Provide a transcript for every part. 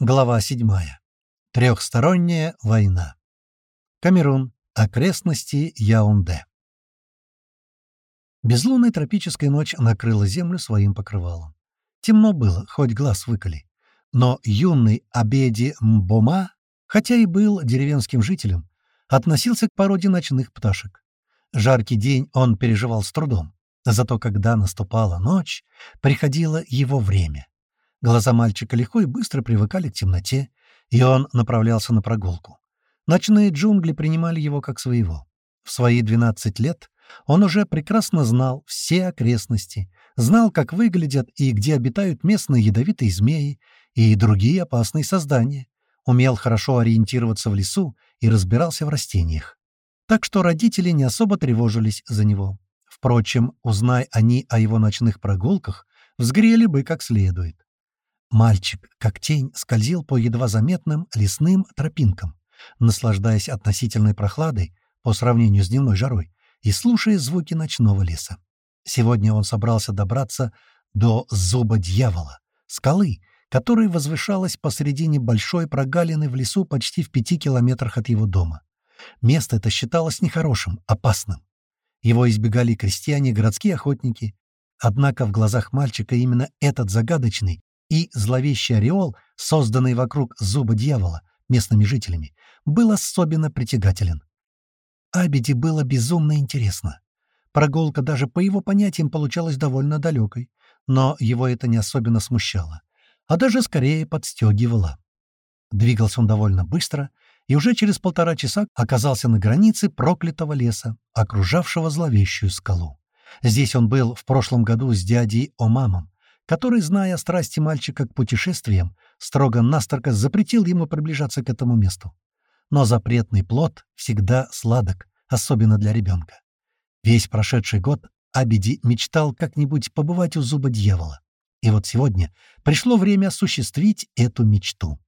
Глава 7. Трехсторонняя война. Камерун. Окрестности Яунде. Безлунная тропическая ночь накрыла землю своим покрывалом. Темно было, хоть глаз выколи. Но юный Абеди Мбома, хотя и был деревенским жителем, относился к породе ночных пташек. Жаркий день он переживал с трудом. Зато когда наступала ночь, приходило его время — Глаза мальчика легко и быстро привыкали к темноте, и он направлялся на прогулку. Ночные джунгли принимали его как своего. В свои 12 лет он уже прекрасно знал все окрестности, знал, как выглядят и где обитают местные ядовитые змеи и другие опасные создания, умел хорошо ориентироваться в лесу и разбирался в растениях. Так что родители не особо тревожились за него. Впрочем, узнай они о его ночных прогулках, взгрели бы как следует. Мальчик, как тень, скользил по едва заметным лесным тропинкам, наслаждаясь относительной прохладой по сравнению с дневной жарой и слушая звуки ночного леса. Сегодня он собрался добраться до зуба дьявола, скалы, которая возвышалась посредине большой прогалины в лесу почти в пяти километрах от его дома. Место это считалось нехорошим, опасным. Его избегали крестьяне, городские охотники. Однако в глазах мальчика именно этот загадочный и зловещий ореол, созданный вокруг зуба дьявола местными жителями, был особенно притягателен. Абиди было безумно интересно. Прогулка даже по его понятиям получалась довольно далекой, но его это не особенно смущало, а даже скорее подстегивало. Двигался он довольно быстро и уже через полтора часа оказался на границе проклятого леса, окружавшего зловещую скалу. Здесь он был в прошлом году с дядей Омамом, который, зная страсти мальчика к путешествиям, строго-настрого запретил ему приближаться к этому месту. Но запретный плод всегда сладок, особенно для ребенка. Весь прошедший год Абиди мечтал как-нибудь побывать у зуба дьявола. И вот сегодня пришло время осуществить эту мечту.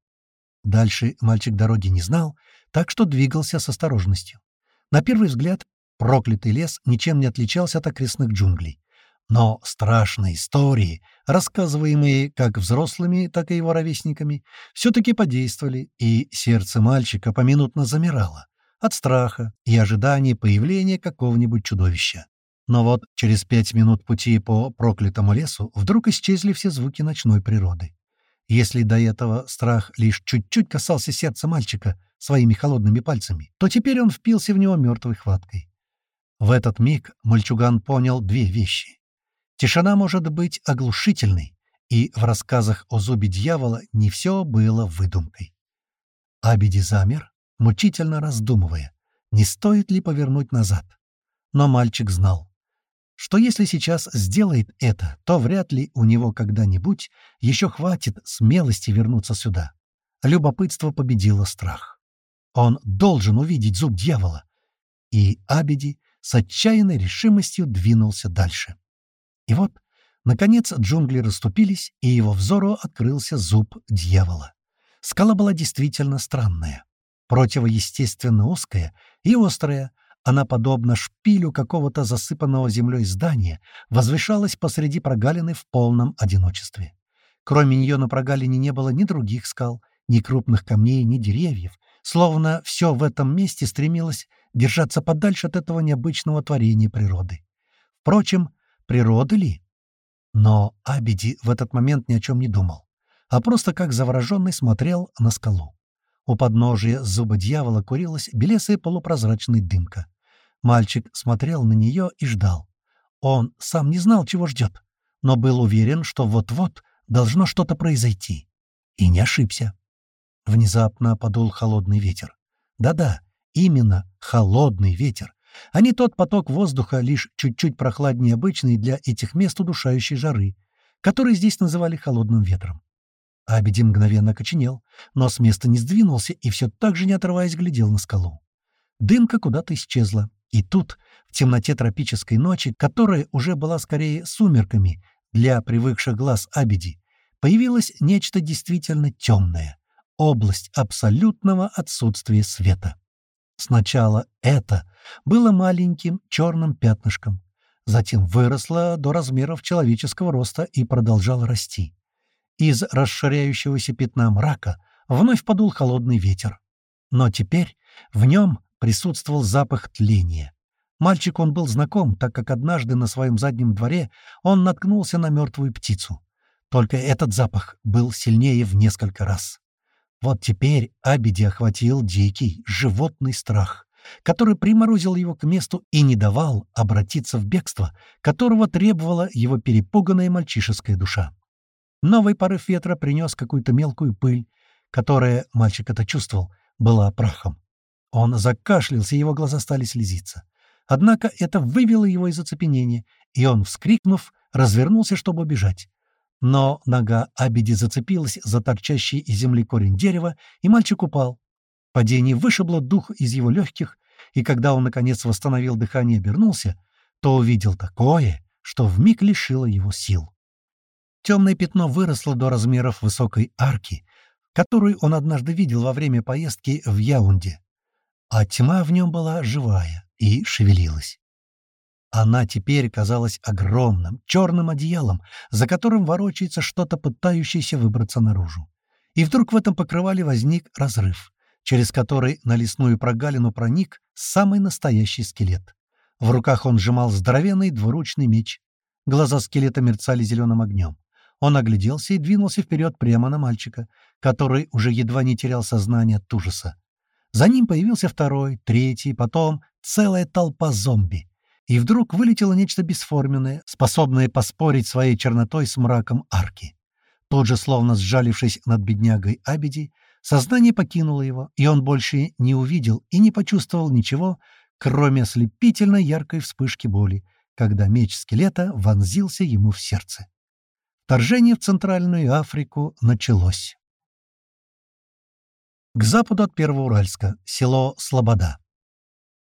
Дальше мальчик дороги не знал, так что двигался с осторожностью. На первый взгляд, проклятый лес ничем не отличался от окрестных джунглей. Но страшные истории, рассказываемые как взрослыми, так и его ровесниками, все-таки подействовали, и сердце мальчика поминутно замирало от страха и ожидания появления какого-нибудь чудовища. Но вот через пять минут пути по проклятому лесу вдруг исчезли все звуки ночной природы. Если до этого страх лишь чуть-чуть касался сердца мальчика своими холодными пальцами, то теперь он впился в него мертвой хваткой. В этот миг мальчуган понял две вещи. Тишина может быть оглушительной, и в рассказах о зубе дьявола не все было выдумкой. Абиди замер, мучительно раздумывая, не стоит ли повернуть назад. Но мальчик знал, что если сейчас сделает это, то вряд ли у него когда-нибудь еще хватит смелости вернуться сюда. Любопытство победило страх. Он должен увидеть зуб дьявола. И Абиди с отчаянной решимостью двинулся дальше. И вот, наконец, джунгли расступились, и его взору открылся зуб дьявола. Скала была действительно странная. Противоестественно узкая и острая, она, подобно шпилю какого-то засыпанного землей здания, возвышалась посреди прогалины в полном одиночестве. Кроме нее на прогалине не было ни других скал, ни крупных камней, ни деревьев, словно все в этом месте стремилось держаться подальше от этого необычного творения природы. Впрочем, природы ли? Но Абиди в этот момент ни о чем не думал, а просто как завороженный смотрел на скалу. У подножия зуба дьявола курилась белесая полупрозрачная дымка. Мальчик смотрел на нее и ждал. Он сам не знал, чего ждет, но был уверен, что вот-вот должно что-то произойти. И не ошибся. Внезапно подул холодный ветер. Да-да, именно холодный ветер, а не тот поток воздуха, лишь чуть-чуть прохладнее обычный для этих мест удушающей жары, который здесь называли холодным ветром. Абиди мгновенно окоченел, но с места не сдвинулся и все так же, не отрываясь, глядел на скалу. Дымка куда-то исчезла, и тут, в темноте тропической ночи, которая уже была скорее сумерками для привыкших глаз Абиди, появилось нечто действительно темное — область абсолютного отсутствия света. Сначала это было маленьким черным пятнышком, затем выросло до размеров человеческого роста и продолжало расти. Из расширяющегося пятна мрака вновь подул холодный ветер. Но теперь в нем присутствовал запах тления. Мальчик он был знаком, так как однажды на своем заднем дворе он наткнулся на мертвую птицу. Только этот запах был сильнее в несколько раз. Вот теперь Абиди охватил дикий, животный страх, который приморозил его к месту и не давал обратиться в бегство, которого требовала его перепуганная мальчишеская душа. Новый порыв ветра принес какую-то мелкую пыль, которая, мальчик это чувствовал, была прахом. Он закашлялся, его глаза стали слезиться. Однако это вывело его из оцепенения, и он, вскрикнув, развернулся, чтобы убежать. Но нога Абиди зацепилась за торчащий из земли корень дерева, и мальчик упал. Падение вышибло дух из его легких, и когда он, наконец, восстановил дыхание и обернулся, то увидел такое, что вмиг лишило его сил. Темное пятно выросло до размеров высокой арки, которую он однажды видел во время поездки в Яунде. А тьма в нем была живая и шевелилась. Она теперь казалась огромным, черным одеялом, за которым ворочается что-то, пытающееся выбраться наружу. И вдруг в этом покрывале возник разрыв, через который на лесную прогалину проник самый настоящий скелет. В руках он сжимал здоровенный двуручный меч. Глаза скелета мерцали зеленым огнем. Он огляделся и двинулся вперед прямо на мальчика, который уже едва не терял сознание от ужаса. За ним появился второй, третий, потом целая толпа зомби и вдруг вылетело нечто бесформенное, способное поспорить своей чернотой с мраком арки. Тут же, словно сжалившись над беднягой Абиди, сознание покинуло его, и он больше не увидел и не почувствовал ничего, кроме ослепительно яркой вспышки боли, когда меч скелета вонзился ему в сердце. Вторжение в Центральную Африку началось. К западу от Первоуральска, село Слобода.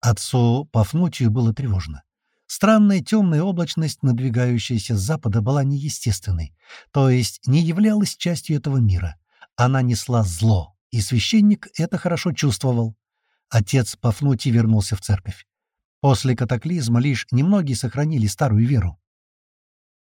Отцу Пафнутию было тревожно. Странная темная облачность, надвигающаяся с запада, была неестественной, то есть не являлась частью этого мира. Она несла зло, и священник это хорошо чувствовал. Отец Пафнутий вернулся в церковь. После катаклизма лишь немногие сохранили старую веру.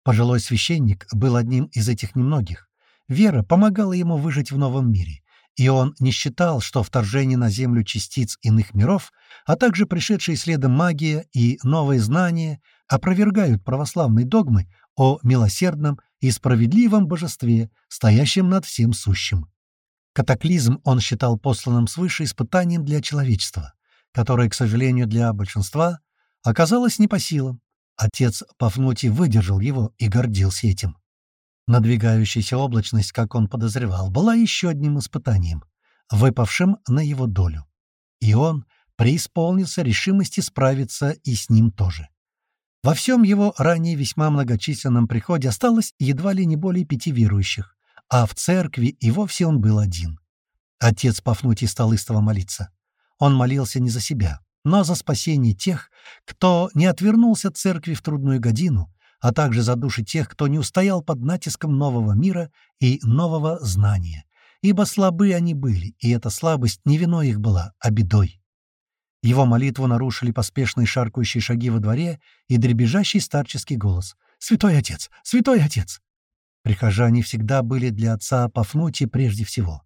Пожилой священник был одним из этих немногих. Вера помогала ему выжить в новом мире и он не считал, что вторжение на Землю частиц иных миров, а также пришедшие следом магия и новые знания опровергают православные догмы о милосердном и справедливом божестве, стоящем над всем сущим. Катаклизм он считал посланным свыше испытанием для человечества, которое, к сожалению, для большинства оказалось не по силам. Отец Пафнутий выдержал его и гордился этим. Надвигающаяся облачность, как он подозревал, была еще одним испытанием, выпавшим на его долю. И он преисполнился решимости справиться и с ним тоже. Во всем его ранее весьма многочисленном приходе осталось едва ли не более пяти верующих, а в церкви и вовсе он был один. Отец Пафнутий стал истово молиться. Он молился не за себя, но за спасение тех, кто не отвернулся от церкви в трудную годину, а также за души тех, кто не устоял под натиском нового мира и нового знания, ибо слабы они были, и эта слабость не виной их была, а бедой. Его молитву нарушили поспешные шаркающие шаги во дворе и дребезжащий старческий голос. «Святой отец! Святой отец!» Прихожане всегда были для отца Пафнутия прежде всего.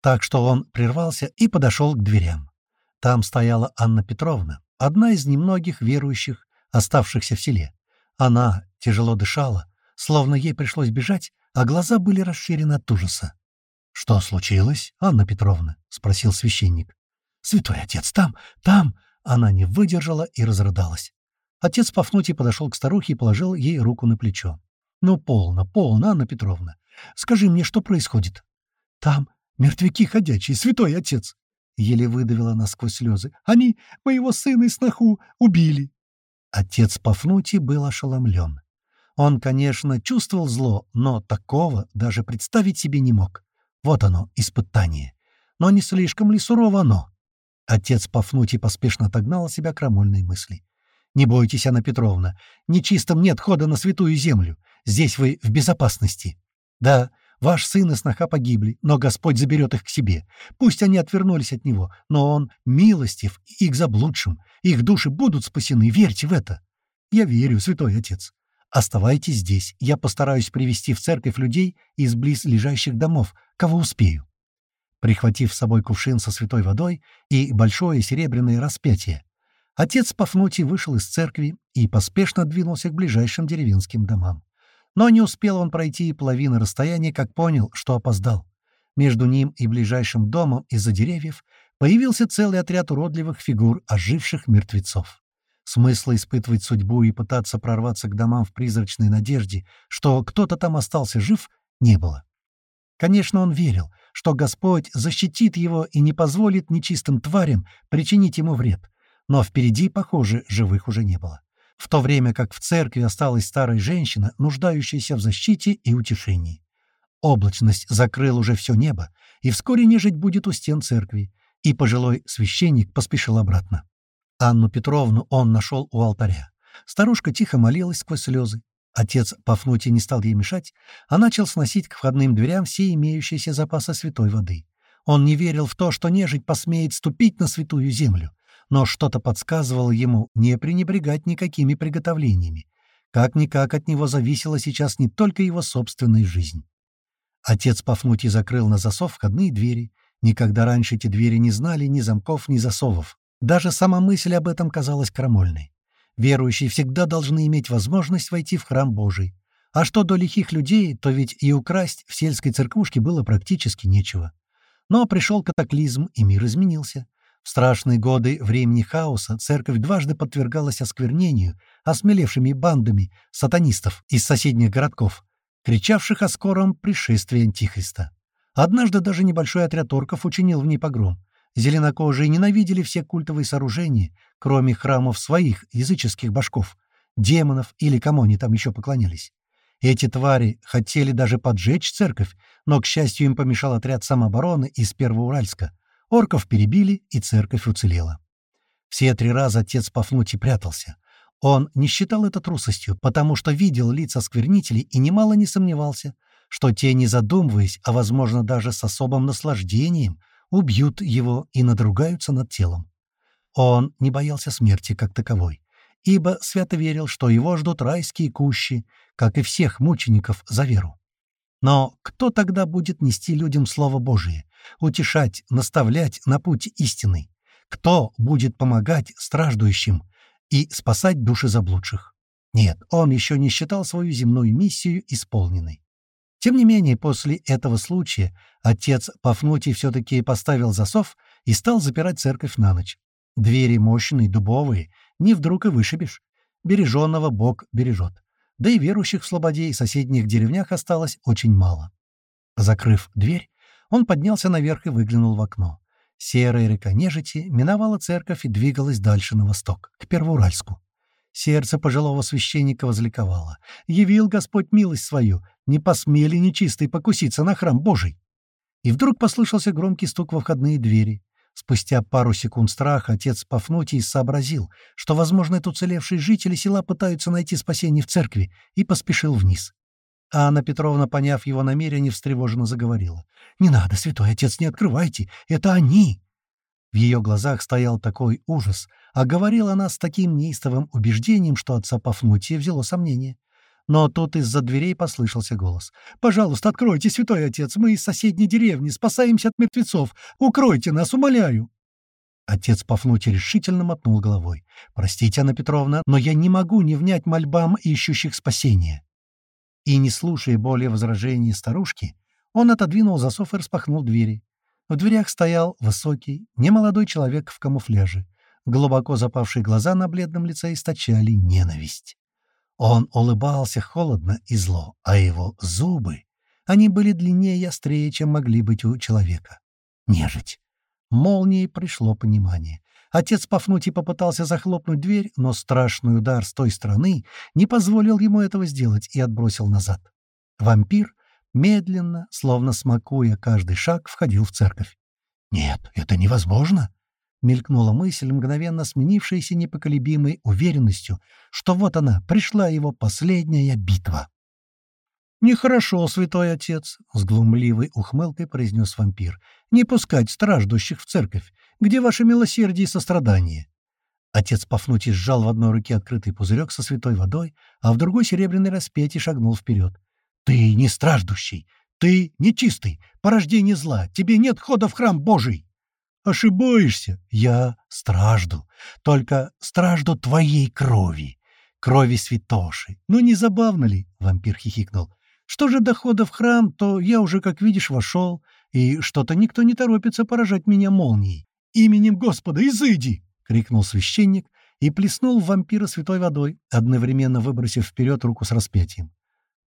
Так что он прервался и подошел к дверям. Там стояла Анна Петровна, одна из немногих верующих, оставшихся в селе. Она тяжело дышала, словно ей пришлось бежать, а глаза были расширены от ужаса. «Что случилось, Анна Петровна?» — спросил священник. «Святой отец, там, там!» Она не выдержала и разрыдалась. Отец Пафнутий подошел к старухе и положил ей руку на плечо. «Ну, полно, полно, Анна Петровна. Скажи мне, что происходит?» «Там мертвяки ходячие, святой отец!» Еле выдавила она сквозь слезы. «Они моего сына и сноху убили!» Отец Пафнутий был ошеломлен. Он, конечно, чувствовал зло, но такого даже представить себе не мог. Вот оно, испытание. Но не слишком ли сурово оно? Отец Пафнутий поспешно отогнал от себя крамольные мысли. «Не бойтесь, Анна Петровна, нечистым нет хода на святую землю. Здесь вы в безопасности. Да, ваш сын и сноха погибли, но Господь заберет их к себе. Пусть они отвернулись от него, но Он милостив и к заблудшим. Их души будут спасены, верьте в это. Я верю, святой отец. Оставайтесь здесь, я постараюсь привести в церковь людей из близлежащих домов, кого успею». Прихватив с собой кувшин со святой водой и большое серебряное распятие, отец Пафнутий вышел из церкви и поспешно двинулся к ближайшим деревенским домам. Но не успел он пройти и половины расстояния, как понял, что опоздал. Между ним и ближайшим домом из-за деревьев появился целый отряд уродливых фигур оживших мертвецов. Смысла испытывать судьбу и пытаться прорваться к домам в призрачной надежде, что кто-то там остался жив, не было. Конечно, он верил, что Господь защитит его и не позволит нечистым тварям причинить ему вред, но впереди, похоже, живых уже не было. В то время как в церкви осталась старая женщина, нуждающаяся в защите и утешении. Облачность закрыл уже все небо, и вскоре нежить будет у стен церкви, и пожилой священник поспешил обратно. Анну Петровну он нашел у алтаря. Старушка тихо молилась сквозь слезы. Отец Пафнутий не стал ей мешать, а начал сносить к входным дверям все имеющиеся запасы святой воды. Он не верил в то, что нежить посмеет ступить на святую землю, но что-то подсказывало ему не пренебрегать никакими приготовлениями. Как-никак от него зависела сейчас не только его собственная жизнь. Отец Пафнутий закрыл на засов входные двери. Никогда раньше эти двери не знали ни замков, ни засовов. Даже сама мысль об этом казалась крамольной. Верующие всегда должны иметь возможность войти в храм Божий. А что до лихих людей, то ведь и украсть в сельской церквушке было практически нечего. Но пришел катаклизм, и мир изменился. В страшные годы времени хаоса церковь дважды подвергалась осквернению осмелевшими бандами сатанистов из соседних городков, кричавших о скором пришествии Антихриста. Однажды даже небольшой отряд орков учинил в ней погром, Зеленокожие ненавидели все культовые сооружения, кроме храмов своих языческих башков, демонов или кому они там еще поклонялись. Эти твари хотели даже поджечь церковь, но, к счастью, им помешал отряд самообороны из Первоуральска. Орков перебили, и церковь уцелела. Все три раза отец Пафнутий прятался. Он не считал это трусостью, потому что видел лица сквернителей и немало не сомневался, что те, не задумываясь, а, возможно, даже с особым наслаждением, убьют его и надругаются над телом. Он не боялся смерти как таковой, ибо свято верил, что его ждут райские кущи, как и всех мучеников за веру. Но кто тогда будет нести людям Слово Божие, утешать, наставлять на путь истины? Кто будет помогать страждущим и спасать души заблудших? Нет, он еще не считал свою земную миссию исполненной. Тем не менее, после этого случая отец Пафнутий все-таки поставил засов и стал запирать церковь на ночь. Двери мощные, дубовые, не вдруг и вышибешь. Береженного Бог бережет. Да и верующих в Слободе и соседних деревнях осталось очень мало. Закрыв дверь, он поднялся наверх и выглянул в окно. Серая река нежити миновала церковь и двигалась дальше на восток, к Первоуральску. Сердце пожилого священника возликовало. Явил Господь милость свою, не посмели нечистые покуситься на храм Божий. И вдруг послышался громкий стук во входные двери. Спустя пару секунд страха отец Пафнутий сообразил, что, возможно, это уцелевшие жители села пытаются найти спасение в церкви, и поспешил вниз. А Анна Петровна, поняв его намерение, встревоженно заговорила. «Не надо, святой отец, не открывайте! Это они!» В ее глазах стоял такой ужас, а говорила она с таким неистовым убеждением, что отца Пафнутия взяло сомнение. Но тут из-за дверей послышался голос. «Пожалуйста, откройте, святой отец, мы из соседней деревни, спасаемся от мертвецов. Укройте нас, умоляю!» Отец Пафнутий решительно мотнул головой. «Простите, Анна Петровна, но я не могу не внять мольбам ищущих спасения». И, не слушая более возражений старушки, он отодвинул засов и распахнул двери. В дверях стоял высокий, немолодой человек в камуфляже. Глубоко запавшие глаза на бледном лице источали ненависть. Он улыбался холодно и зло, а его зубы, они были длиннее и острее, чем могли быть у человека. Нежить. Молнией пришло понимание. Отец Пафнутий попытался захлопнуть дверь, но страшный удар с той стороны не позволил ему этого сделать и отбросил назад. Вампир медленно, словно смакуя каждый шаг, входил в церковь. «Нет, это невозможно!» — мелькнула мысль, мгновенно сменившаяся непоколебимой уверенностью, что вот она, пришла его последняя битва. «Нехорошо, святой отец», — с глумливой ухмылкой произнес вампир, — «не пускать страждущих в церковь. Где ваше милосердие и сострадание?» Отец Пафнутий сжал в одной руке открытый пузырек со святой водой, а в другой серебряный распятие шагнул вперед. «Ты не страждущий! Ты нечистый! Порождение зла! Тебе нет хода в храм Божий!» «Ошибаешься! Я стражду! Только стражду твоей крови! Крови святоши! Ну не забавно ли?» — вампир хихикнул. «Что же дохода в храм, то я уже, как видишь, вошел, и что-то никто не торопится поражать меня молнией. Именем Господа, изыди!» — крикнул священник и плеснул в вампира святой водой, одновременно выбросив вперед руку с распятием.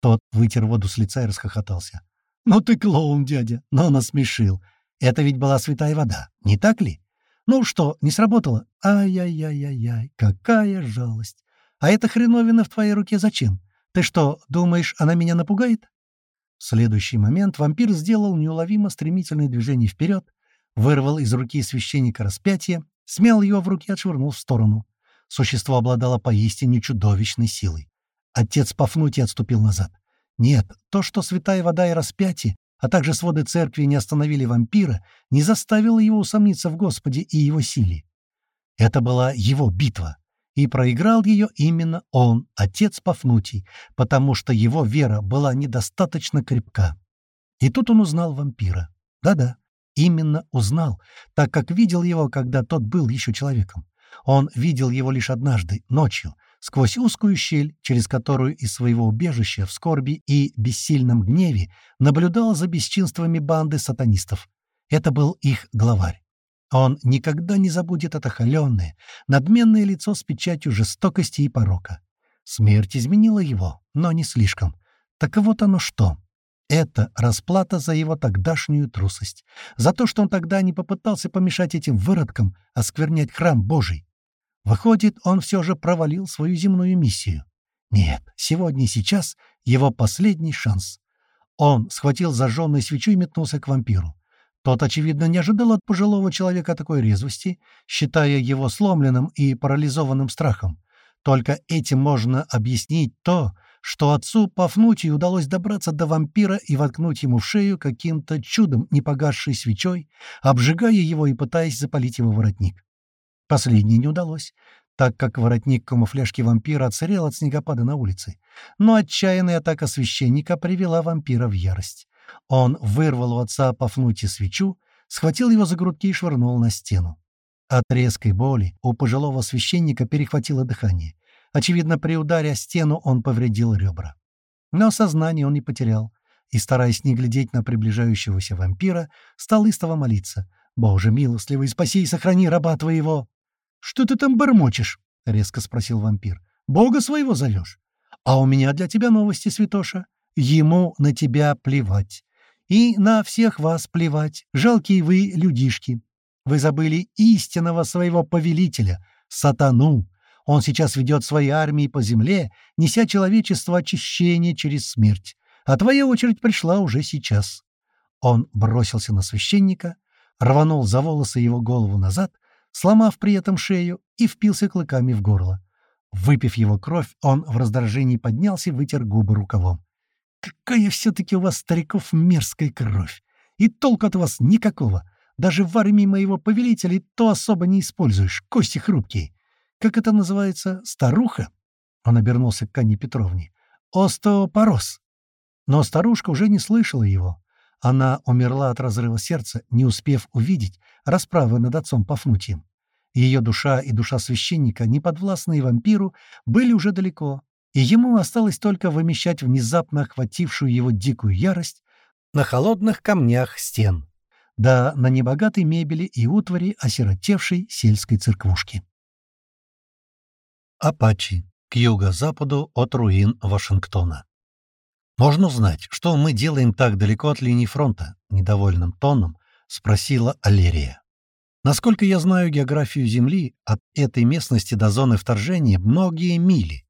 Тот вытер воду с лица и расхохотался. «Ну ты клоун, дядя, но насмешил. Это ведь была святая вода, не так ли? Ну что, не сработало? Ай-яй-яй-яй-яй, какая жалость! А эта хреновина в твоей руке зачем? Ты что, думаешь, она меня напугает?» В следующий момент вампир сделал неуловимо стремительное движение вперед, вырвал из руки священника распятие смял его в руки и отшвырнул в сторону. Существо обладало поистине чудовищной силой. Отец Пафнутий отступил назад. Нет, то, что святая вода и распятие, а также своды церкви не остановили вампира, не заставило его усомниться в Господе и его силе. Это была его битва, и проиграл ее именно он, отец Пафнутий, потому что его вера была недостаточно крепка. И тут он узнал вампира. Да-да, Именно узнал, так как видел его, когда тот был еще человеком. Он видел его лишь однажды, ночью, сквозь узкую щель, через которую из своего убежища в скорби и бессильном гневе наблюдал за бесчинствами банды сатанистов. Это был их главарь. Он никогда не забудет это холеное, надменное лицо с печатью жестокости и порока. Смерть изменила его, но не слишком. Так вот оно что. Это расплата за его тогдашнюю трусость, за то, что он тогда не попытался помешать этим выродкам осквернять храм Божий. Выходит, он все же провалил свою земную миссию. Нет, сегодня и сейчас его последний шанс. Он схватил зажженную свечу и метнулся к вампиру. Тот, очевидно, не ожидал от пожилого человека такой резвости, считая его сломленным и парализованным страхом. Только этим можно объяснить то, что отцу Пафнутию удалось добраться до вампира и воткнуть ему в шею каким-то чудом не погасшей свечой, обжигая его и пытаясь запалить его воротник. Последнее не удалось, так как воротник камуфляжки вампира отсырел от снегопада на улице. Но отчаянная атака священника привела вампира в ярость. Он вырвал у отца Пафнутия свечу, схватил его за грудки и швырнул на стену. От резкой боли у пожилого священника перехватило дыхание. Очевидно, при ударе о стену он повредил ребра. Но сознание он не потерял, и, стараясь не глядеть на приближающегося вампира, стал истово молиться. «Боже милостливый, спаси и сохрани раба твоего!» «Что ты там бормочешь?» — резко спросил вампир. «Бога своего зовешь? А у меня для тебя новости, святоша. Ему на тебя плевать. И на всех вас плевать, жалкие вы людишки. Вы забыли истинного своего повелителя, сатану, он сейчас ведет свои армии по земле, неся человечество очищение через смерть. А твоя очередь пришла уже сейчас». Он бросился на священника, рванул за волосы его голову назад, сломав при этом шею, и впился клыками в горло. Выпив его кровь, он в раздражении поднялся и вытер губы рукавом. «Какая все-таки у вас, стариков, мерзкая кровь! И толку от вас никакого! Даже в армии моего повелителя то особо не используешь, кости хрупкие. Как это называется? Старуха?» Он обернулся к Анне Петровне. «Остеопороз». Но старушка уже не слышала его. Она умерла от разрыва сердца, не успев увидеть расправы над отцом Пафнутием. Ее душа и душа священника, неподвластные вампиру, были уже далеко, и ему осталось только вымещать внезапно охватившую его дикую ярость на холодных камнях стен, да на небогатой мебели и утвари осиротевшей сельской церквушки. Апачи, к юго-западу от руин Вашингтона. «Можно узнать, что мы делаем так далеко от линии фронта?» — недовольным тоном спросила Алерия. «Насколько я знаю географию Земли, от этой местности до зоны вторжения многие мили.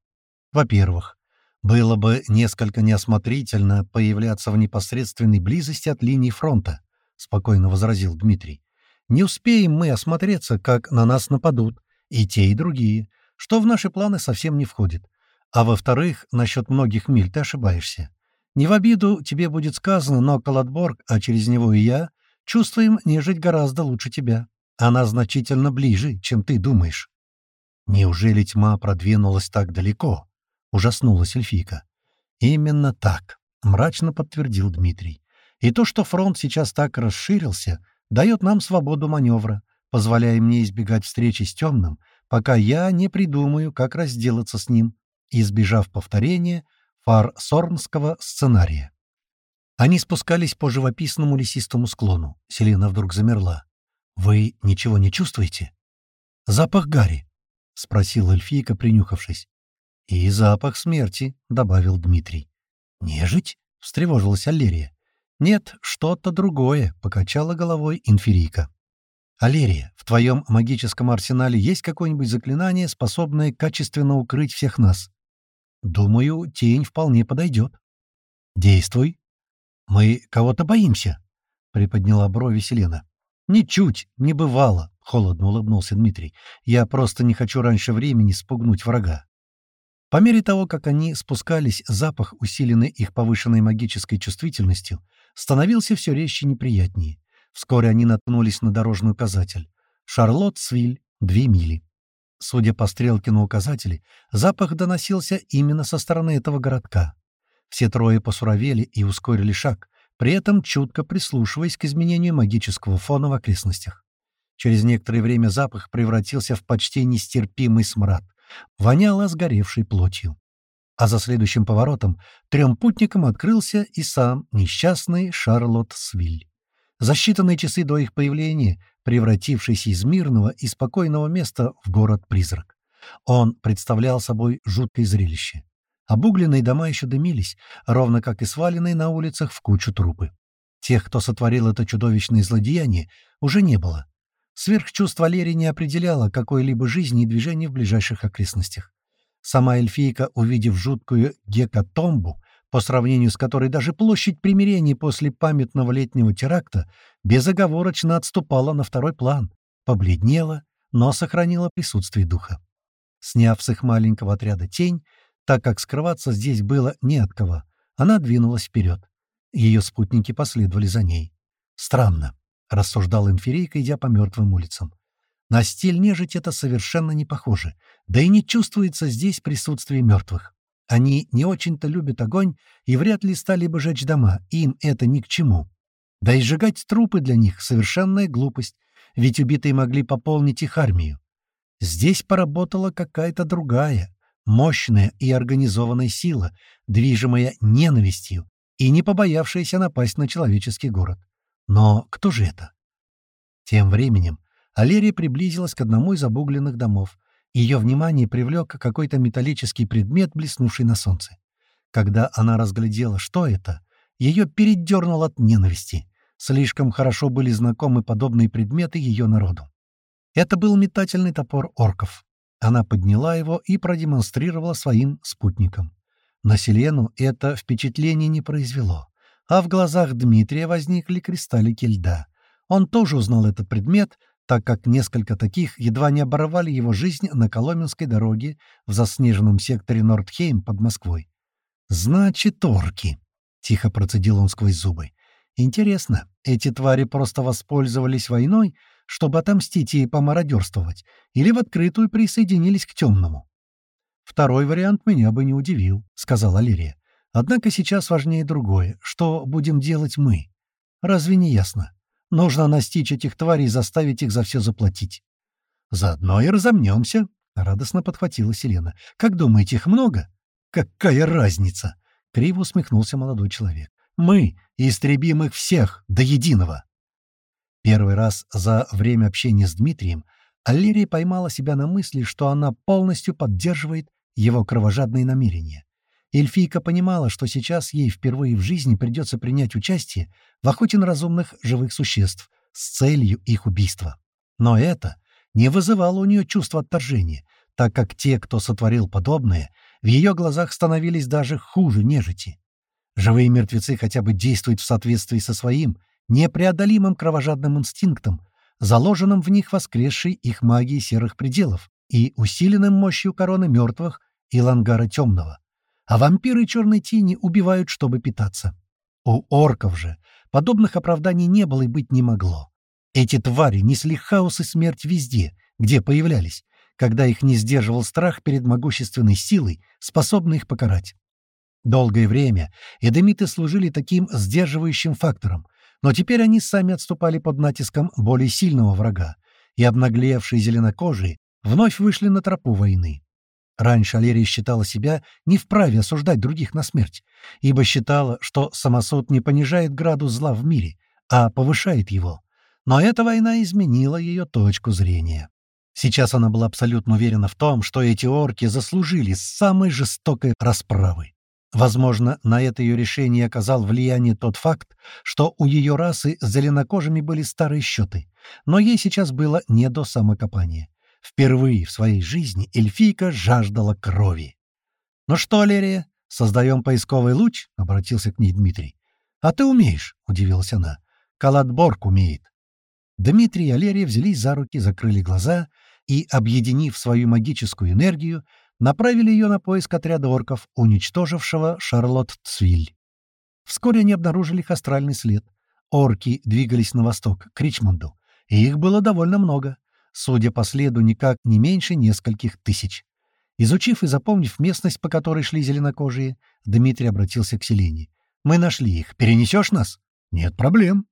Во-первых, было бы несколько неосмотрительно появляться в непосредственной близости от линии фронта», — спокойно возразил Дмитрий. «Не успеем мы осмотреться, как на нас нападут, и те, и другие, что в наши планы совсем не входит. А во-вторых, насчет многих миль ты ошибаешься. Не в обиду тебе будет сказано, но Калатборг, а через него и я, чувствуем нежить гораздо лучше тебя. Она значительно ближе, чем ты думаешь. «Неужели тьма продвинулась так далеко?» — ужаснулась эльфийка. «Именно так», — мрачно подтвердил Дмитрий. «И то, что фронт сейчас так расширился, дает нам свободу маневра, позволяя мне избегать встречи с темным, пока я не придумаю, как разделаться с ним, избежав повторения фар-сорнского сценария». Они спускались по живописному лесистому склону. Селена вдруг замерла. «Вы ничего не чувствуете?» «Запах гари», — спросил эльфийка, принюхавшись. «И запах смерти», — добавил Дмитрий. «Нежить?» — встревожилась Аллерия. «Нет, что-то другое», — покачала головой инферийка. «Алерия, в твоем магическом арсенале есть какое-нибудь заклинание, способное качественно укрыть всех нас?» «Думаю, тень вполне подойдет». «Действуй», «Мы кого-то боимся», — приподняла брови Селена. «Ничуть, не бывало», — холодно улыбнулся Дмитрий. «Я просто не хочу раньше времени спугнуть врага». По мере того, как они спускались, запах, усиленный их повышенной магической чувствительностью, становился все резче и неприятнее. Вскоре они наткнулись на дорожный указатель. Шарлотт-Свиль, две мили. Судя по стрелке на указателе, запах доносился именно со стороны этого городка. Все трое посуровели и ускорили шаг, при этом чутко прислушиваясь к изменению магического фона в окрестностях. Через некоторое время запах превратился в почти нестерпимый смрад. Воняло сгоревшей плотью. А за следующим поворотом трем путникам открылся и сам несчастный Шарлотт Свиль. За считанные часы до их появления, превратившийся из мирного и спокойного места в город-призрак. Он представлял собой жуткое зрелище. Обугленные дома еще дымились, ровно как и сваленные на улицах в кучу трупы. Тех, кто сотворил это чудовищное злодеяние, уже не было. Сверхчувство Валерии не определяло какой-либо жизни и движения в ближайших окрестностях. Сама эльфийка, увидев жуткую гекатомбу, по сравнению с которой даже площадь примирения после памятного летнего теракта безоговорочно отступала на второй план, побледнела, но сохранила присутствие духа. Сняв с их маленького отряда тень, так как скрываться здесь было не от кого. Она двинулась вперед. Ее спутники последовали за ней. «Странно», — рассуждал инферийка, идя по мертвым улицам. «На стиль нежить это совершенно не похоже, да и не чувствуется здесь присутствие мертвых. Они не очень-то любят огонь и вряд ли стали бы жечь дома, им это ни к чему. Да и сжигать трупы для них — совершенная глупость, ведь убитые могли пополнить их армию. Здесь поработала какая-то другая, мощная и организованная сила, движимая ненавистью и не побоявшаяся напасть на человеческий город. Но кто же это? Тем временем Алерия приблизилась к одному из обугленных домов. Ее внимание привлек какой-то металлический предмет, блеснувший на солнце. Когда она разглядела, что это, ее передернуло от ненависти. Слишком хорошо были знакомы подобные предметы ее народу. Это был метательный топор орков. Она подняла его и продемонстрировала своим спутникам. На Селену это впечатление не произвело, а в глазах Дмитрия возникли кристаллики льда. Он тоже узнал этот предмет, так как несколько таких едва не оборвали его жизнь на Коломенской дороге в заснеженном секторе Нордхейм под Москвой. «Значит, орки!» — тихо процедил он сквозь зубы. «Интересно, эти твари просто воспользовались войной, чтобы отомстить и помародерствовать, или в открытую присоединились к темному. «Второй вариант меня бы не удивил», — сказала Лирия. «Однако сейчас важнее другое. Что будем делать мы? Разве не ясно? Нужно настичь этих тварей и заставить их за все заплатить». «Заодно и разомнемся», — радостно подхватила Селена. «Как думаете, их много?» «Какая разница?» — криво усмехнулся молодой человек. «Мы истребим их всех до единого». Первый раз за время общения с Дмитрием Аллерия поймала себя на мысли, что она полностью поддерживает его кровожадные намерения. Эльфийка понимала, что сейчас ей впервые в жизни придется принять участие в охоте на разумных живых существ с целью их убийства. Но это не вызывало у нее чувства отторжения, так как те, кто сотворил подобное, в ее глазах становились даже хуже нежити. Живые мертвецы хотя бы действуют в соответствии со своим непреодолимым кровожадным инстинктом, заложенным в них воскресшей их магией серых пределов и усиленным мощью короны мертвых и лангара темного. А вампиры черной тени убивают, чтобы питаться. У орков же подобных оправданий не было и быть не могло. Эти твари несли хаос и смерть везде, где появлялись, когда их не сдерживал страх перед могущественной силой, способной их покарать. Долгое время эдемиты служили таким сдерживающим фактором, но теперь они сами отступали под натиском более сильного врага, и обнаглевшие зеленокожие вновь вышли на тропу войны. Раньше Алерия считала себя не вправе осуждать других на смерть, ибо считала, что самосуд не понижает градус зла в мире, а повышает его. Но эта война изменила ее точку зрения. Сейчас она была абсолютно уверена в том, что эти орки заслужили самой жестокой расправы. Возможно, на это ее решение оказал влияние тот факт, что у ее расы с зеленокожими были старые счеты, но ей сейчас было не до самокопания. Впервые в своей жизни эльфийка жаждала крови. «Ну что, Лерия, создаем поисковый луч?» — обратился к ней Дмитрий. «А ты умеешь?» — удивилась она. «Каладборг умеет». Дмитрий и Алерия взялись за руки, закрыли глаза и, объединив свою магическую энергию, направили ее на поиск отряда орков, уничтожившего Шарлотт Цвиль. Вскоре они обнаружили их астральный след. Орки двигались на восток, к Ричмонду, и их было довольно много. Судя по следу, никак не меньше нескольких тысяч. Изучив и запомнив местность, по которой шли зеленокожие, Дмитрий обратился к Селине. «Мы нашли их. Перенесешь нас?» «Нет проблем».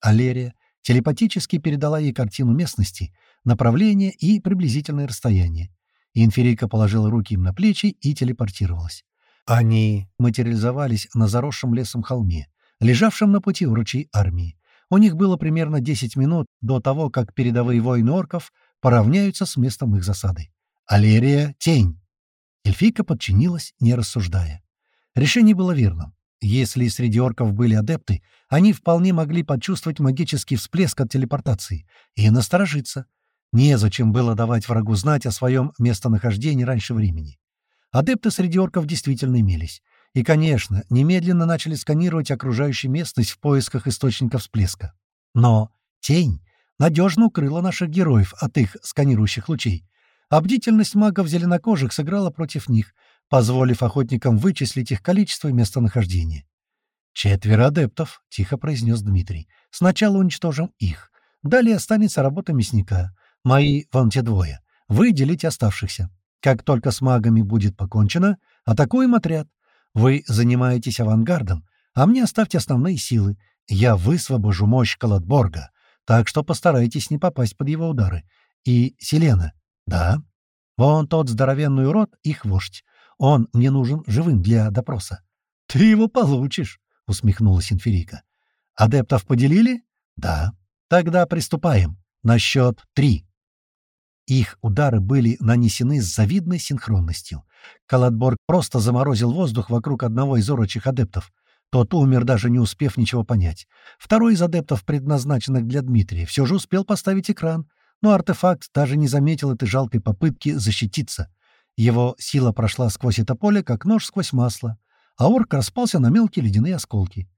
Алерия телепатически передала ей картину местности, направление и приблизительное расстояние. Инферика положила руки им на плечи и телепортировалась. Они материализовались на заросшем лесом холме, лежавшем на пути уручей армии. У них было примерно 10 минут до того, как передовые воины орков поравняются с местом их засады. «Алерия, тень!» Эльфийка подчинилась, не рассуждая. Решение было верным. Если среди орков были адепты, они вполне могли почувствовать магический всплеск от телепортации и насторожиться. Незачем было давать врагу знать о своем местонахождении раньше времени. Адепты среди орков действительно имелись. И, конечно, немедленно начали сканировать окружающую местность в поисках источника всплеска. Но тень надежно укрыла наших героев от их сканирующих лучей. А бдительность магов зеленокожих сыграла против них, позволив охотникам вычислить их количество и местонахождение. «Четверо адептов», — тихо произнес Дмитрий. «Сначала уничтожим их. Далее останется работа мясника. Мои вон те двое. Вы делите оставшихся. Как только с магами будет покончено, атакуем отряд. Вы занимаетесь авангардом, а мне оставьте основные силы. Я высвобожу мощь Калатборга, так что постарайтесь не попасть под его удары. И Селена. Да. Вон тот здоровенный урод, их вождь. Он мне нужен живым для допроса. — Ты его получишь, — усмехнулась Инферика. — Адептов поделили? — Да. Тогда приступаем. На счет три. Их удары были нанесены с завидной синхронностью. Калатборг просто заморозил воздух вокруг одного из орочих адептов. Тот умер, даже не успев ничего понять. Второй из адептов, предназначенных для Дмитрия, все же успел поставить экран, но артефакт даже не заметил этой жалкой попытки защититься. Его сила прошла сквозь это поле, как нож сквозь масло, а орк распался на мелкие ледяные осколки.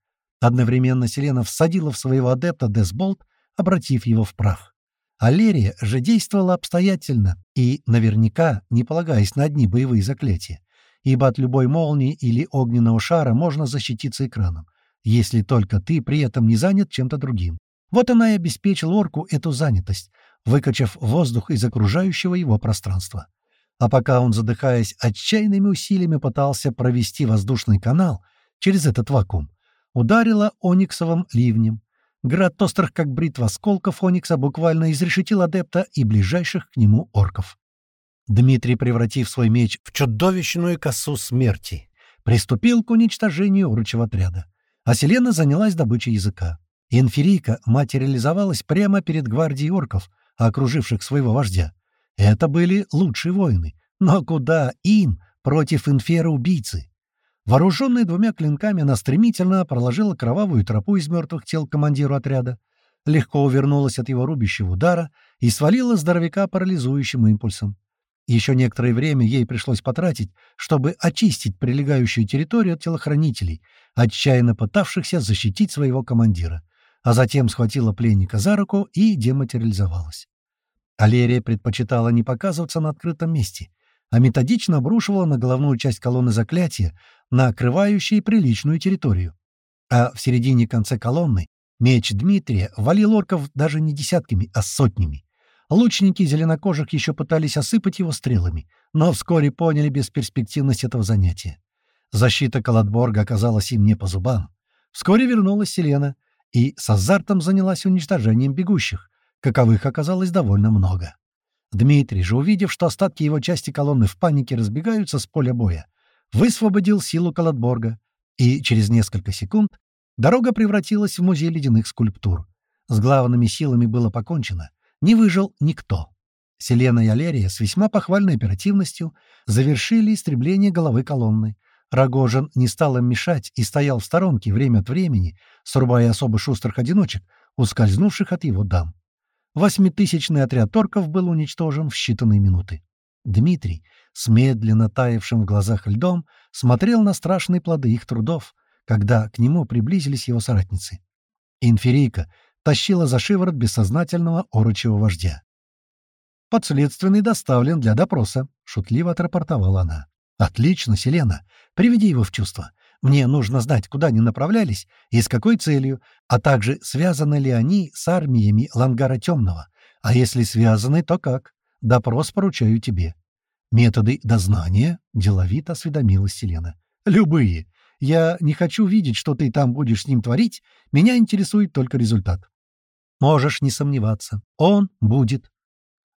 Одновременно Селена всадила в своего адепта Десболт, обратив его в прах. Алерия же действовала обстоятельно и, наверняка, не полагаясь на одни боевые заклятия, ибо от любой молнии или огненного шара можно защититься экраном, если только ты при этом не занят чем-то другим. Вот она и обеспечила орку эту занятость, выкачав воздух из окружающего его пространства. А пока он, задыхаясь отчаянными усилиями, пытался провести воздушный канал через этот вакуум, ударила ониксовым ливнем, Град острых, как бритва осколков Оникса, буквально изрешетил адепта и ближайших к нему орков. Дмитрий, превратив свой меч в чудовищную косу смерти, приступил к уничтожению урочего отряда. А Селена занялась добычей языка. Инферийка материализовалась прямо перед гвардией орков, окруживших своего вождя. Это были лучшие воины. Но куда им против инфера-убийцы? Вооруженная двумя клинками, она стремительно проложила кровавую тропу из мертвых тел командиру отряда, легко увернулась от его рубящего удара и свалила здоровяка парализующим импульсом. Еще некоторое время ей пришлось потратить, чтобы очистить прилегающую территорию от телохранителей, отчаянно пытавшихся защитить своего командира, а затем схватила пленника за руку и дематериализовалась. Алерия предпочитала не показываться на открытом месте, а методично обрушивала на головную часть колонны заклятия, накрывающие приличную территорию. А в середине конце колонны меч Дмитрия валил орков даже не десятками, а сотнями. Лучники зеленокожих еще пытались осыпать его стрелами, но вскоре поняли бесперспективность этого занятия. Защита Каладборга оказалась им не по зубам. Вскоре вернулась Селена и с азартом занялась уничтожением бегущих, каковых оказалось довольно много. Дмитрий же, увидев, что остатки его части колонны в панике разбегаются с поля боя, высвободил силу Каладборга, и через несколько секунд дорога превратилась в музей ледяных скульптур. С главными силами было покончено, не выжил никто. Селена и Алерия с весьма похвальной оперативностью завершили истребление головы колонны. Рогожин не стал им мешать и стоял в сторонке время от времени, срубая особо шустрых одиночек, ускользнувших от его дам. Восьмитысячный отряд орков был уничтожен в считанные минуты. Дмитрий, с медленно таявшим в глазах льдом, смотрел на страшные плоды их трудов, когда к нему приблизились его соратницы. Инферийка тащила за шиворот бессознательного орочего вождя. «Подследственный доставлен для допроса», — шутливо отрапортовала она. «Отлично, Селена. Приведи его в чувство. Мне нужно знать, куда они направлялись и с какой целью, а также связаны ли они с армиями Лангара Темного. А если связаны, то как? Допрос поручаю тебе». «Методы дознания?» — деловито осведомилась Селена. «Любые. Я не хочу видеть, что ты там будешь с ним творить. Меня интересует только результат. Можешь не сомневаться, он будет.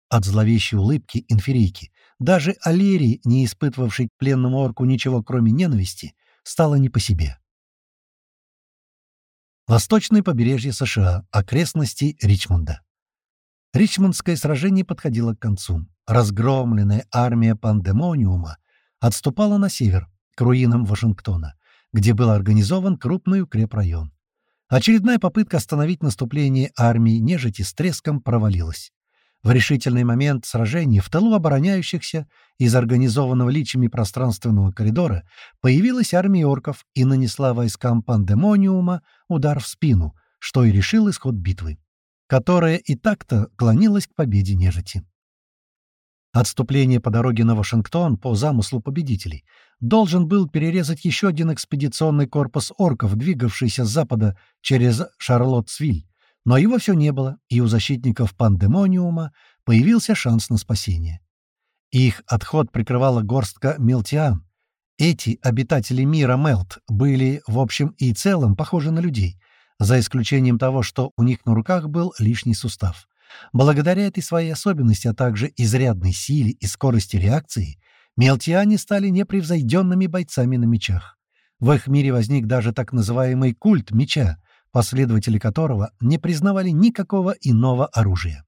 От зловещей улыбки инферийки даже Алерии, не испытывавшей к пленному орку ничего кроме ненависти, стало не по себе. Восточное побережье США, окрестности Ричмонда. Ричмондское сражение подходило к концу. Разгромленная армия Пандемониума отступала на север, к руинам Вашингтона, где был организован крупный укрепрайон. Очередная попытка остановить наступление армии нежити с треском провалилась. В решительный момент сражения в тылу обороняющихся из организованного личами пространственного коридора появилась армия орков и нанесла войскам Пандемониума удар в спину, что и решил исход битвы, которая и так-то клонилась к победе нежити. Отступление по дороге на Вашингтон по замыслу победителей должен был перерезать еще один экспедиционный корпус орков, двигавшийся с запада через Шарлоттсвиль, но его все не было, и у защитников Пандемониума появился шанс на спасение. Их отход прикрывала горстка мелтиан. Эти обитатели мира Мелт были, в общем и целом, похожи на людей, за исключением того, что у них на руках был лишний сустав. Благодаря этой своей особенности, а также изрядной силе и скорости реакции, мелтиане стали непревзойденными бойцами на мечах. В их мире возник даже так называемый культ меча, последователи которого не признавали никакого иного оружия.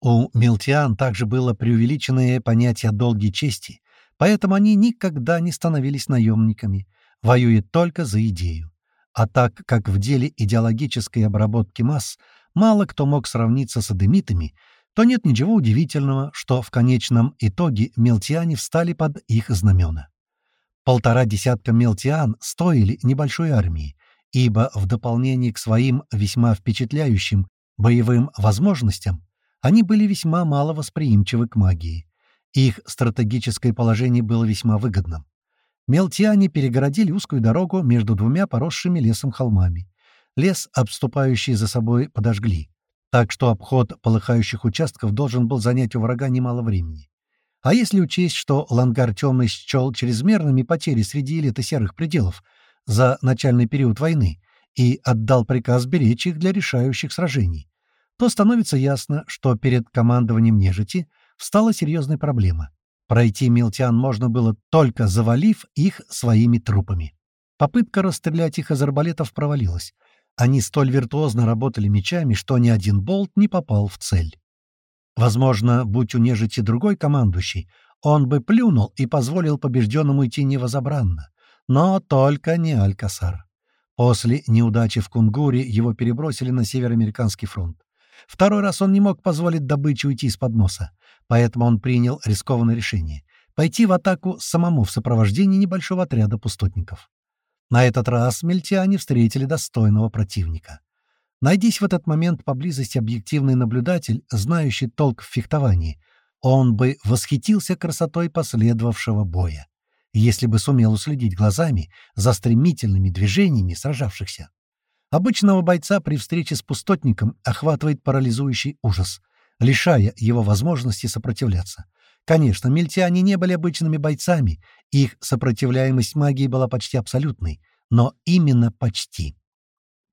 У мелтиан также было преувеличенное понятие долгой чести, поэтому они никогда не становились наемниками, воюя только за идею. А так как в деле идеологической обработки масс мало кто мог сравниться с адемитами, то нет ничего удивительного, что в конечном итоге мелтиане встали под их знамена. Полтора десятка мелтиан стоили небольшой армии, ибо в дополнение к своим весьма впечатляющим боевым возможностям они были весьма мало восприимчивы к магии. Их стратегическое положение было весьма выгодным. Мелтиане перегородили узкую дорогу между двумя поросшими лесом холмами. Лес, обступающий за собой, подожгли. Так что обход полыхающих участков должен был занять у врага немало времени. А если учесть, что Лангар Темный счел чрезмерными потери среди элиты серых пределов за начальный период войны и отдал приказ беречь их для решающих сражений, то становится ясно, что перед командованием нежити встала серьезная проблема. Пройти Милтян можно было только завалив их своими трупами. Попытка расстрелять их из арбалетов провалилась, они столь виртуозно работали мечами, что ни один болт не попал в цель. Возможно, будь у нежити другой командующий, он бы плюнул и позволил побежденному идти невозобранно. Но только не Алькасар. После неудачи в Кунгуре его перебросили на Североамериканский фронт. Второй раз он не мог позволить добыче уйти из-под носа, поэтому он принял рискованное решение — пойти в атаку самому в сопровождении небольшого отряда пустотников. На этот раз мельтяне встретили достойного противника. Найдись в этот момент поблизости объективный наблюдатель, знающий толк в фехтовании, он бы восхитился красотой последовавшего боя, если бы сумел уследить глазами за стремительными движениями сражавшихся. Обычного бойца при встрече с пустотником охватывает парализующий ужас. лишая его возможности сопротивляться. Конечно, мельтяне не были обычными бойцами, их сопротивляемость магии была почти абсолютной, но именно почти.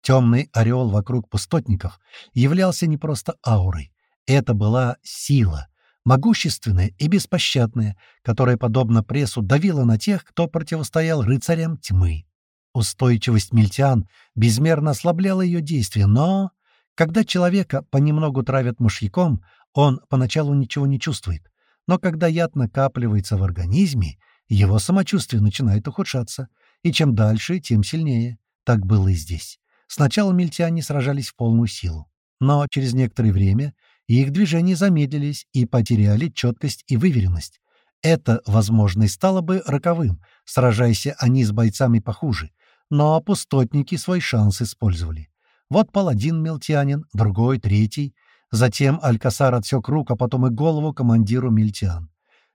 Темный ореол вокруг пустотников являлся не просто аурой. Это была сила, могущественная и беспощадная, которая, подобно прессу, давила на тех, кто противостоял рыцарям тьмы. Устойчивость мельтян безмерно ослабляла ее действие, но... Когда человека понемногу травят мышьяком, он поначалу ничего не чувствует. Но когда яд накапливается в организме, его самочувствие начинает ухудшаться. И чем дальше, тем сильнее. Так было и здесь. Сначала мельтяне сражались в полную силу. Но через некоторое время их движения замедлились и потеряли четкость и выверенность. Это, возможно, и стало бы роковым, сражаясь они с бойцами похуже. Но пустотники свой шанс использовали. Вот паладин мельтянин, другой, третий. Затем Алькасар отсек рук, а потом и голову командиру мельтян.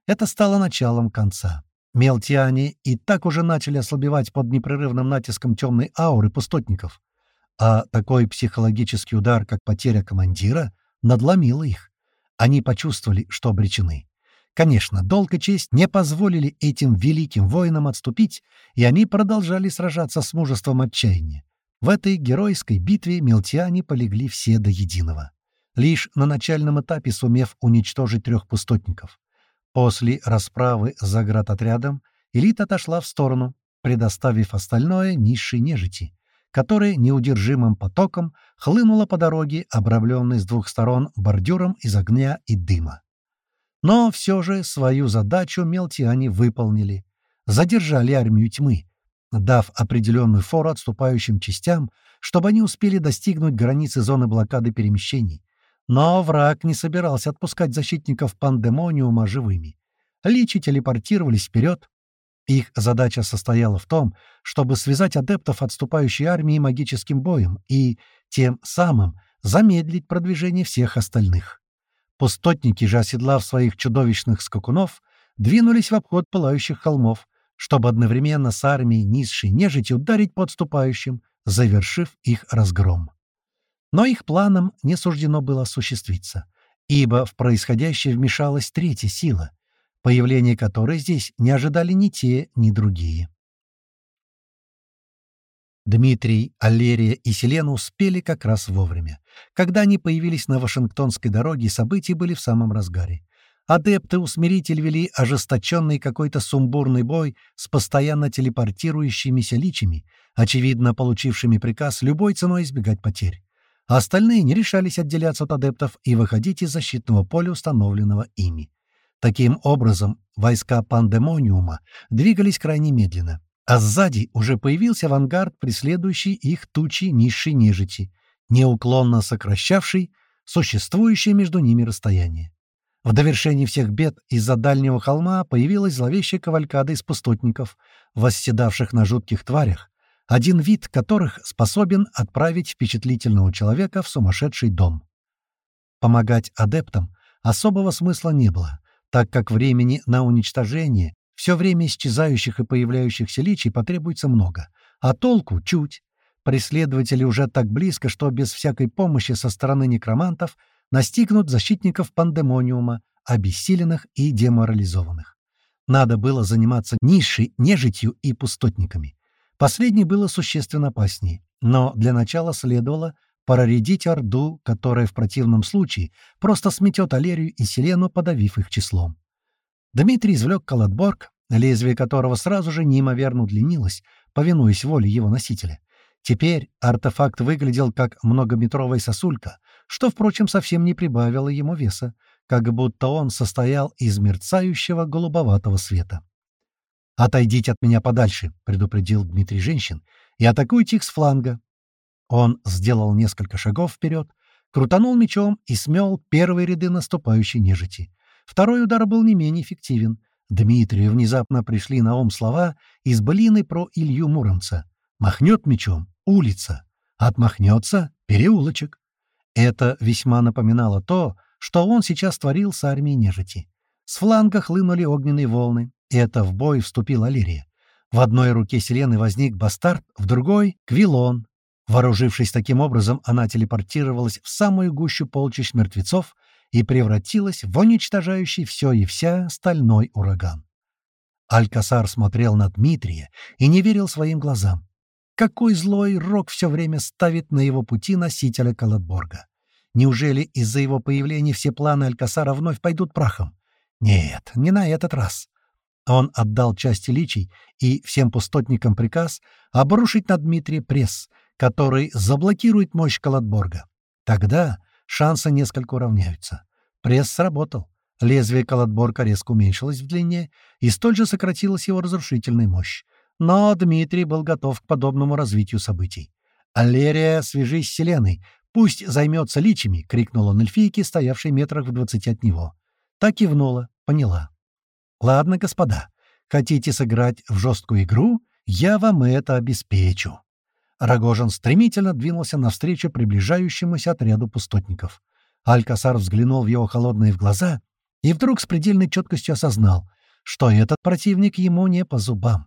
Это стало началом конца. Мелтиане и так уже начали ослабевать под непрерывным натиском темной ауры пустотников. А такой психологический удар, как потеря командира, надломил их. Они почувствовали, что обречены. Конечно, долг и честь не позволили этим великим воинам отступить, и они продолжали сражаться с мужеством отчаяния. В этой геройской битве мелтиане полегли все до единого, лишь на начальном этапе сумев уничтожить трех пустотников. После расправы с заградотрядом элита отошла в сторону, предоставив остальное низшей нежити которая неудержимым потоком хлынула по дороге, обрамленной с двух сторон бордюром из огня и дыма. Но все же свою задачу мелтиане выполнили. Задержали армию тьмы, дав определенную фору отступающим частям, чтобы они успели достигнуть границы зоны блокады перемещений. Но враг не собирался отпускать защитников пандемониума живыми. Личи телепортировались вперед, их задача состояла в том, чтобы связать адептов отступающей армии магическим боем и, тем самым, замедлить продвижение всех остальных. Пустотники же, оседлав своих чудовищных скакунов, двинулись в обход пылающих холмов, чтобы одновременно с армией низшей нежити ударить по отступающим, завершив их разгром. Но их планам не суждено было осуществиться, ибо в происходящее вмешалась третья сила — появление которой здесь не ожидали ни те, ни другие. Дмитрий, Аллерия и Селена успели как раз вовремя. Когда они появились на Вашингтонской дороге, события были в самом разгаре. Адепты-усмиритель вели ожесточенный какой-то сумбурный бой с постоянно телепортирующимися личами, очевидно получившими приказ любой ценой избегать потерь. А остальные не решались отделяться от адептов и выходить из защитного поля, установленного ими. Таким образом, войска пандемониума двигались крайне медленно, а сзади уже появился авангард, преследующий их тучи низшей нежити, неуклонно сокращавший существующее между ними расстояние. В довершении всех бед из-за дальнего холма появилась зловещая кавалькада из пустотников, восседавших на жутких тварях, один вид которых способен отправить впечатлительного человека в сумасшедший дом. Помогать адептам особого смысла не было, так как времени на уничтожение все время исчезающих и появляющихся личий потребуется много, а толку — чуть. Преследователи уже так близко, что без всякой помощи со стороны некромантов настигнут защитников пандемониума, обессиленных и деморализованных. Надо было заниматься низшей нежитью и пустотниками. Последнее было существенно опаснее, но для начала следовало проредить Орду, которая в противном случае просто сметет Алерию и Селену, подавив их числом. Дмитрий извлек колотборг, лезвие которого сразу же неимоверно удлинилось, повинуясь воле его носителя. Теперь артефакт выглядел как многометровая сосулька, что, впрочем, совсем не прибавило ему веса, как будто он состоял из мерцающего голубоватого света. «Отойдите от меня подальше», — предупредил Дмитрий женщин, — «и атакуйте их с фланга. Он сделал несколько шагов вперед, крутанул мечом и смел первые ряды наступающей нежити. Второй удар был не менее эффективен. Дмитрию внезапно пришли на ум слова из былины про Илью Муромца. «Махнет мечом — улица, отмахнется — переулочек». Это весьма напоминало то, что он сейчас творил с армией нежити. С фланга хлынули огненные волны. Это в бой вступила Лирия. В одной руке Селены возник бастард, в другой — Квилон, Вооружившись таким образом, она телепортировалась в самую гущу полчищ мертвецов и превратилась в уничтожающий все и вся стальной ураган. Алькасар смотрел на Дмитрия и не верил своим глазам. Какой злой рок все время ставит на его пути носителя Калатборга? Неужели из-за его появления все планы Алькасара вновь пойдут прахом? Нет, не на этот раз. Он отдал части личий и всем пустотникам приказ обрушить на Дмитрия пресс, который заблокирует мощь Калатборга. Тогда шансы несколько уравняются. Пресс сработал. Лезвие Калатборга резко уменьшилось в длине, и столь же сократилась его разрушительная мощь. Но Дмитрий был готов к подобному развитию событий. «Алерия, свяжись с Селеной! Пусть займется личами!» — крикнул он стоявшей метрах в двадцати от него. Так кивнула, поняла. «Ладно, господа, хотите сыграть в жесткую игру? Я вам это обеспечу». Рогожин стремительно двинулся навстречу приближающемуся отряду пустотников. Алькасар взглянул в его холодные глаза и вдруг с предельной четкостью осознал, что этот противник ему не по зубам.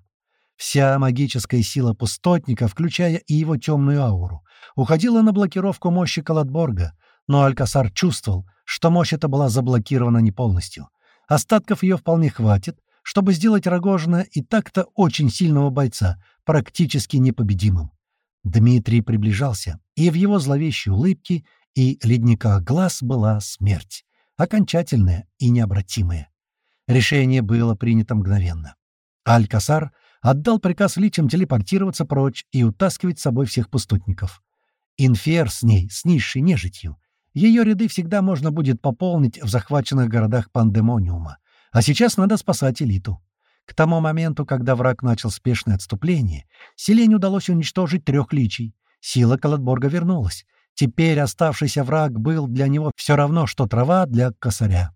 Вся магическая сила пустотника, включая и его темную ауру, уходила на блокировку мощи Калатборга, но Алькасар чувствовал, что мощь эта была заблокирована не полностью. Остатков ее вполне хватит, чтобы сделать Рогожина и так-то очень сильного бойца практически непобедимым. Дмитрий приближался, и в его зловещей улыбке и ледниках глаз была смерть окончательное и необратимое. Решение было принято мгновенно. Аль-Касар отдал приказ личам телепортироваться прочь и утаскивать с собой всех пустотников. Инфер с ней, с низшей нежитью. Ее ряды всегда можно будет пополнить в захваченных городах Пандемониума. А сейчас надо спасать элиту. К тому моменту, когда враг начал спешное отступление, Селень удалось уничтожить трех личий. Сила Калатборга вернулась. Теперь оставшийся враг был для него все равно, что трава для косаря.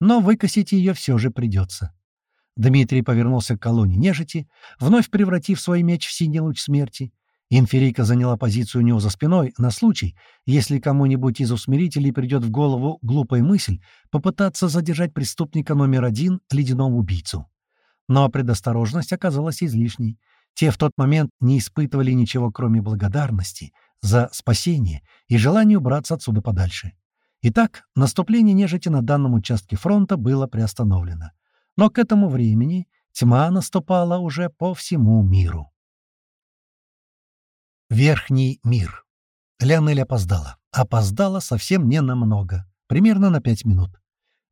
Но выкосить ее все же придется. Дмитрий повернулся к колонне нежити, вновь превратив свой меч в синий луч смерти. Инферийка заняла позицию у него за спиной на случай, если кому-нибудь из усмирителей придет в голову глупая мысль попытаться задержать преступника номер один, ледяного убийцу. Но предосторожность оказалась излишней. Те в тот момент не испытывали ничего, кроме благодарности, за спасение и желание убраться отсюда подальше. Итак, наступление нежити на данном участке фронта было приостановлено. Но к этому времени тьма наступала уже по всему миру. Верхний мир. Леонель опоздала. Опоздала совсем не намного, примерно на пять минут.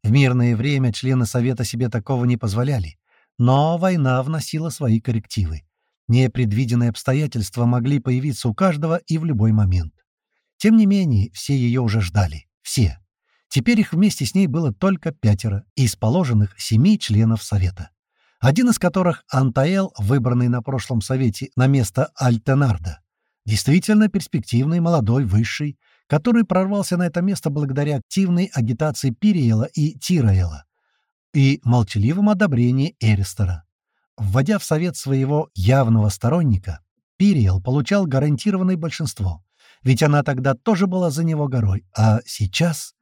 В мирное время члены Совета себе такого не позволяли, но война вносила свои коррективы. Непредвиденные обстоятельства могли появиться у каждого и в любой момент. Тем не менее, все ее уже ждали. Все. Теперь их вместе с ней было только пятеро из положенных семи членов Совета. Один из которых — Антаэл, выбранный на прошлом Совете на место Альтенарда. Действительно перспективный, молодой, высший, который прорвался на это место благодаря активной агитации Пириэла и Тираэла и молчаливому одобрению Эристера. Вводя в совет своего явного сторонника, Пириэл получал гарантированное большинство, ведь она тогда тоже была за него горой, а сейчас...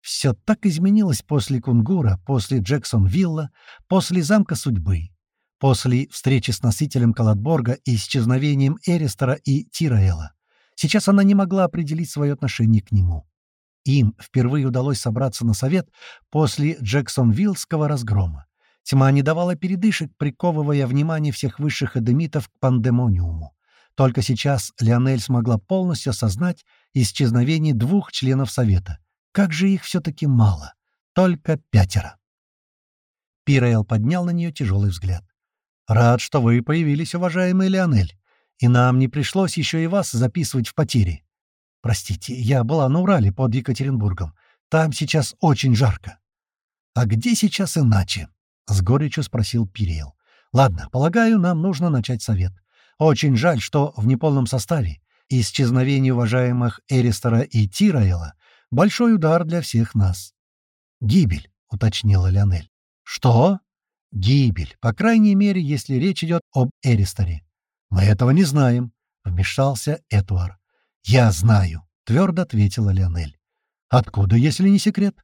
Все так изменилось после Кунгура, после Джексон-Вилла, после Замка Судьбы, после встречи с носителем Калатборга и исчезновением Эристера и Тираэла. Сейчас она не могла определить свое отношение к нему. Им впервые удалось собраться на совет после Джексон-Виллского разгрома. Тьма не давала передышек, приковывая внимание всех высших эдемитов к пандемониуму. Только сейчас Леонель смогла полностью осознать исчезновение двух членов Совета. Как же их все-таки мало. Только пятеро. Пираэл поднял на нее тяжелый взгляд. «Рад, что вы появились, уважаемый Леонель. И нам не пришлось еще и вас записывать в потери. Простите, я была на Урале под Екатеринбургом. Там сейчас очень жарко». «А где сейчас иначе?» — с горечью спросил Пириэл. «Ладно, полагаю, нам нужно начать совет. Очень жаль, что в неполном составе. Исчезновение уважаемых Эристера и Тираэла — большой удар для всех нас». «Гибель», — уточнила Леонель. «Что?» «Гибель, по крайней мере, если речь идет об Эристере». «Мы этого не знаем», — вмешался Этуар. «Я знаю», — твердо ответила Леонель. «Откуда, если не секрет?»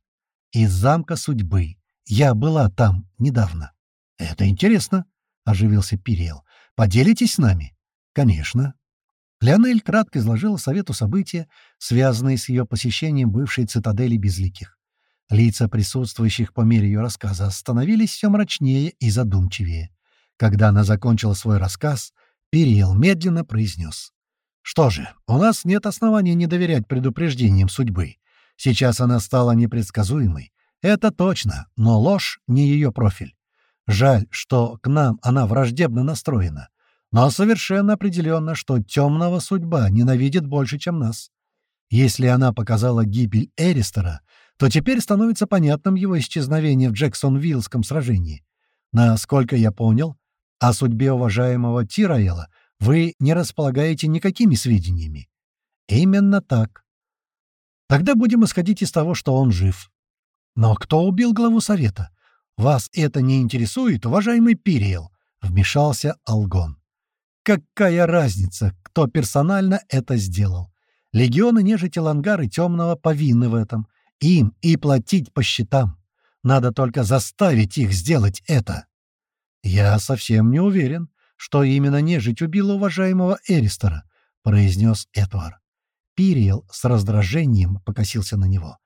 «Из замка судьбы. Я была там недавно». «Это интересно», — оживился Пириэл. «Поделитесь с нами?» «Конечно». Леонель кратко изложила совету события, связанные с ее посещением бывшей цитадели Безликих. Лица присутствующих по мере ее рассказа становились все мрачнее и задумчивее. Когда она закончила свой рассказ, Периел медленно произнес. «Что же, у нас нет оснований не доверять предупреждениям судьбы. Сейчас она стала непредсказуемой. Это точно, но ложь не ее профиль. Жаль, что к нам она враждебно настроена. Но совершенно определенно, что темного судьба ненавидит больше, чем нас. Если она показала гибель Эристера, то теперь становится понятным его исчезновение в Джексон-Виллском сражении. Насколько я понял, о судьбе уважаемого Тираэла вы не располагаете никакими сведениями. Именно так. Тогда будем исходить из того, что он жив. Но кто убил главу совета? Вас это не интересует, уважаемый Пириел? Вмешался Алгон. Какая разница, кто персонально это сделал? Легионы нежити Лангары Темного повинны в этом. Им и платить по счетам. Надо только заставить их сделать это. «Я совсем не уверен, что именно нежить убила уважаемого Эристера», — произнес Этвар. Пириел с раздражением покосился на него.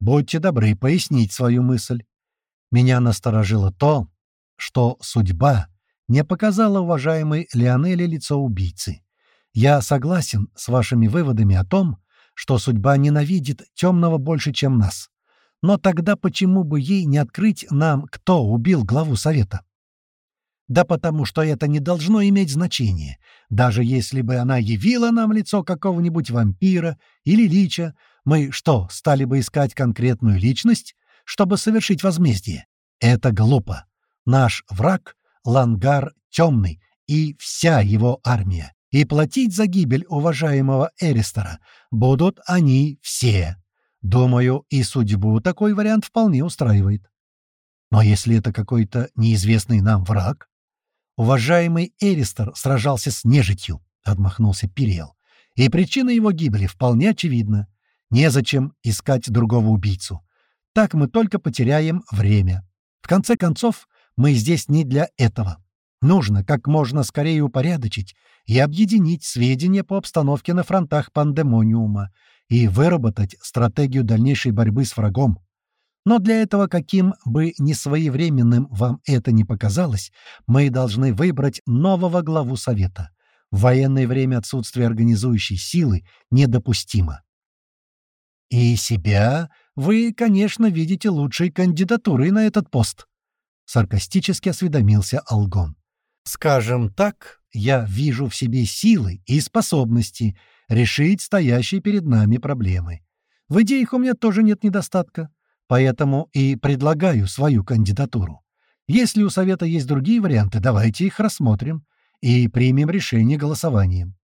«Будьте добры пояснить свою мысль. Меня насторожило то, что судьба не показала уважаемой Леонеле лицо убийцы. Я согласен с вашими выводами о том, что судьба ненавидит темного больше, чем нас. Но тогда почему бы ей не открыть нам, кто убил главу совета? Да потому что это не должно иметь значения. Даже если бы она явила нам лицо какого-нибудь вампира или лича, мы что, стали бы искать конкретную личность, чтобы совершить возмездие? Это глупо. Наш враг — Лангар Темный и вся его армия. И платить за гибель уважаемого Эристера будут они все. Думаю, и судьбу такой вариант вполне устраивает. Но если это какой-то неизвестный нам враг, «Уважаемый Эристер сражался с нежитью», — отмахнулся Пириэл. «И причина его гибели вполне очевидна. Незачем искать другого убийцу. Так мы только потеряем время. В конце концов, мы здесь не для этого. Нужно как можно скорее упорядочить и объединить сведения по обстановке на фронтах пандемониума и выработать стратегию дальнейшей борьбы с врагом. Но для этого, каким бы несвоевременным вам это ни показалось, мы должны выбрать нового главу Совета. В военное время отсутствие организующей силы недопустимо. И себя вы, конечно, видите лучшей кандидатурой на этот пост. Саркастически осведомился Алгон. Скажем так, я вижу в себе силы и способности решить стоящие перед нами проблемы. В идеях у меня тоже нет недостатка. Поэтому и предлагаю свою кандидатуру. Если у Совета есть другие варианты, давайте их рассмотрим и примем решение голосованием.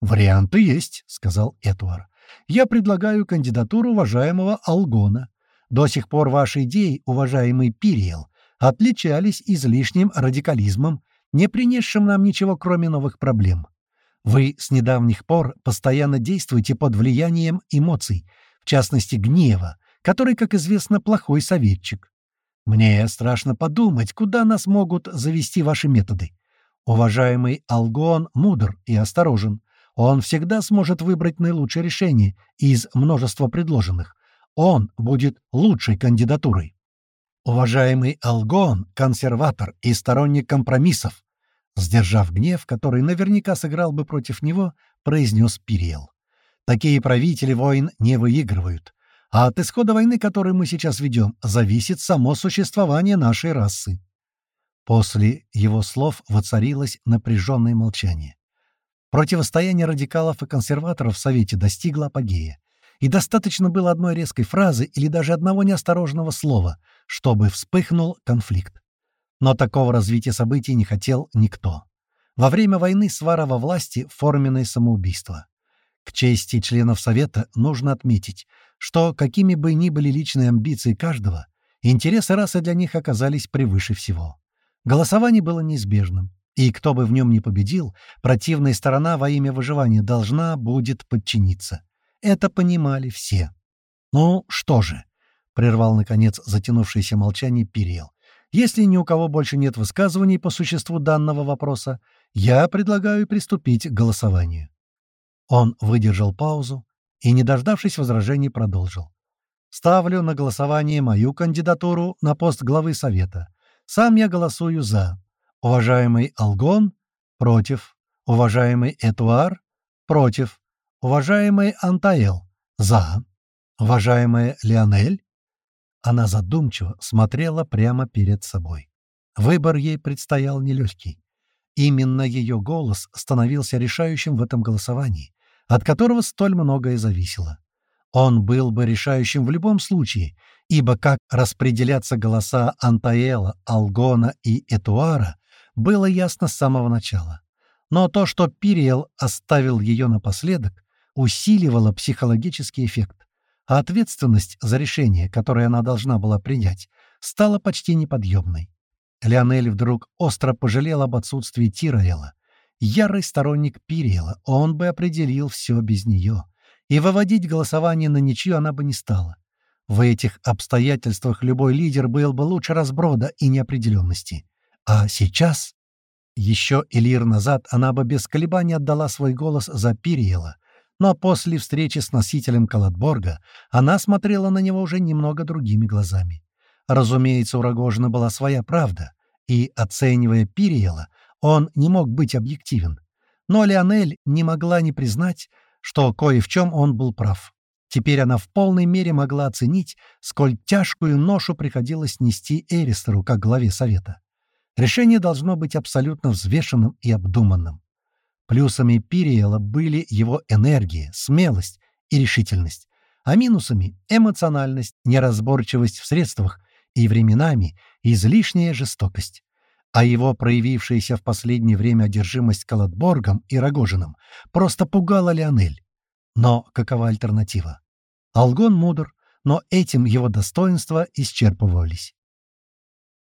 «Варианты есть», — сказал Этуар. «Я предлагаю кандидатуру уважаемого Алгона. До сих пор ваши идеи, уважаемый Пириел, отличались излишним радикализмом, не принесшим нам ничего, кроме новых проблем. Вы с недавних пор постоянно действуете под влиянием эмоций, в частности гнева, который, как известно, плохой советчик. Мне страшно подумать, куда нас могут завести ваши методы. Уважаемый Алгон мудр и осторожен. Он всегда сможет выбрать наилучшее решение из множества предложенных. Он будет лучшей кандидатурой. Уважаемый Алгон — консерватор и сторонник компромиссов. Сдержав гнев, который наверняка сыграл бы против него, произнес Пириел. Такие правители войн не выигрывают. А от исхода войны, которую мы сейчас ведем, зависит само существование нашей расы». После его слов воцарилось напряженное молчание. Противостояние радикалов и консерваторов в Совете достигло апогея. И достаточно было одной резкой фразы или даже одного неосторожного слова, чтобы вспыхнул конфликт. Но такого развития событий не хотел никто. Во время войны свара во власти — форменное самоубийство. К чести членов Совета нужно отметить, что, какими бы ни были личные амбиции каждого, интересы расы для них оказались превыше всего. Голосование было неизбежным, и кто бы в нем ни победил, противная сторона во имя выживания должна будет подчиниться. Это понимали все. «Ну, что же?» — прервал, наконец, затянувшееся молчание Пириел. «Если ни у кого больше нет высказываний по существу данного вопроса, я предлагаю приступить к голосованию». Он выдержал паузу, и, не дождавшись возражений, продолжил. Ставлю на голосование мою кандидатуру на пост главы Совета. Сам я голосую «за». Уважаемый Алгон — против. Уважаемый Этуар — против. Уважаемый Антаэл — за. Уважаемая Леонель Она задумчиво смотрела прямо перед собой. Выбор ей предстоял нелегкий. Именно ее голос становился решающим в этом голосовании, от которого столь многое зависело. Он был бы решающим в любом случае, ибо как распределяться голоса Антаэла, Алгона и Этуара было ясно с самого начала. Но то, что Пириэл оставил ее напоследок, усиливало психологический эффект, а ответственность за решение, которое она должна была принять, стала почти неподъемной. Леонель вдруг остро пожалел об отсутствии Тираэла. Ярый сторонник Пириэла, он бы определил все без нее. И выводить голосование на ничью она бы не стала. В этих обстоятельствах любой лидер был бы лучше разброда и неопределенности. А сейчас... Еще Элир назад она бы без колебаний отдала свой голос за Пириэла, но после встречи с носителем Калатборга она смотрела на него уже немного другими глазами. Разумеется, у Рогожина была своя правда, и, оценивая Пириэла, он не мог быть объективен. Но Леонель не могла не признать, что кое в чем он был прав. Теперь она в полной мере могла оценить, сколь тяжкую ношу приходилось нести Эристеру как главе Совета. Решение должно быть абсолютно взвешенным и обдуманным. Плюсами Пириэла были его энергия, смелость и решительность, а минусами — эмоциональность, неразборчивость в средствах и временами излишняя жестокость. А его проявившаяся в последнее время одержимость Калатборгом и Рогожиным просто пугала Леонель. Но какова альтернатива? Алгон мудр, но этим его достоинства исчерпывались.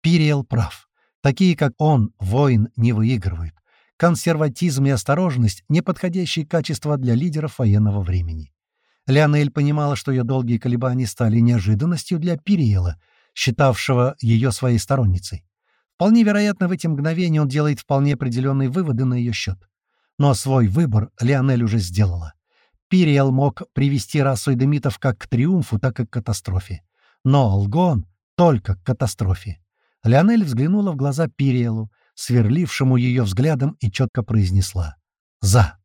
Пириэл прав. Такие, как он, воин не выигрывают. Консерватизм и осторожность — неподходящие качества для лидеров военного времени. Леонель понимала, что ее долгие колебания стали неожиданностью для Пириэла, считавшего ее своей сторонницей. Вполне вероятно, в эти мгновения он делает вполне определенные выводы на ее счет. Но свой выбор Леонель уже сделала. Пириэл мог привести расу эдемитов как к триумфу, так и к катастрофе. Но Алгон — только к катастрофе. Леонель взглянула в глаза Пириэлу, сверлившему ее взглядом, и четко произнесла «За».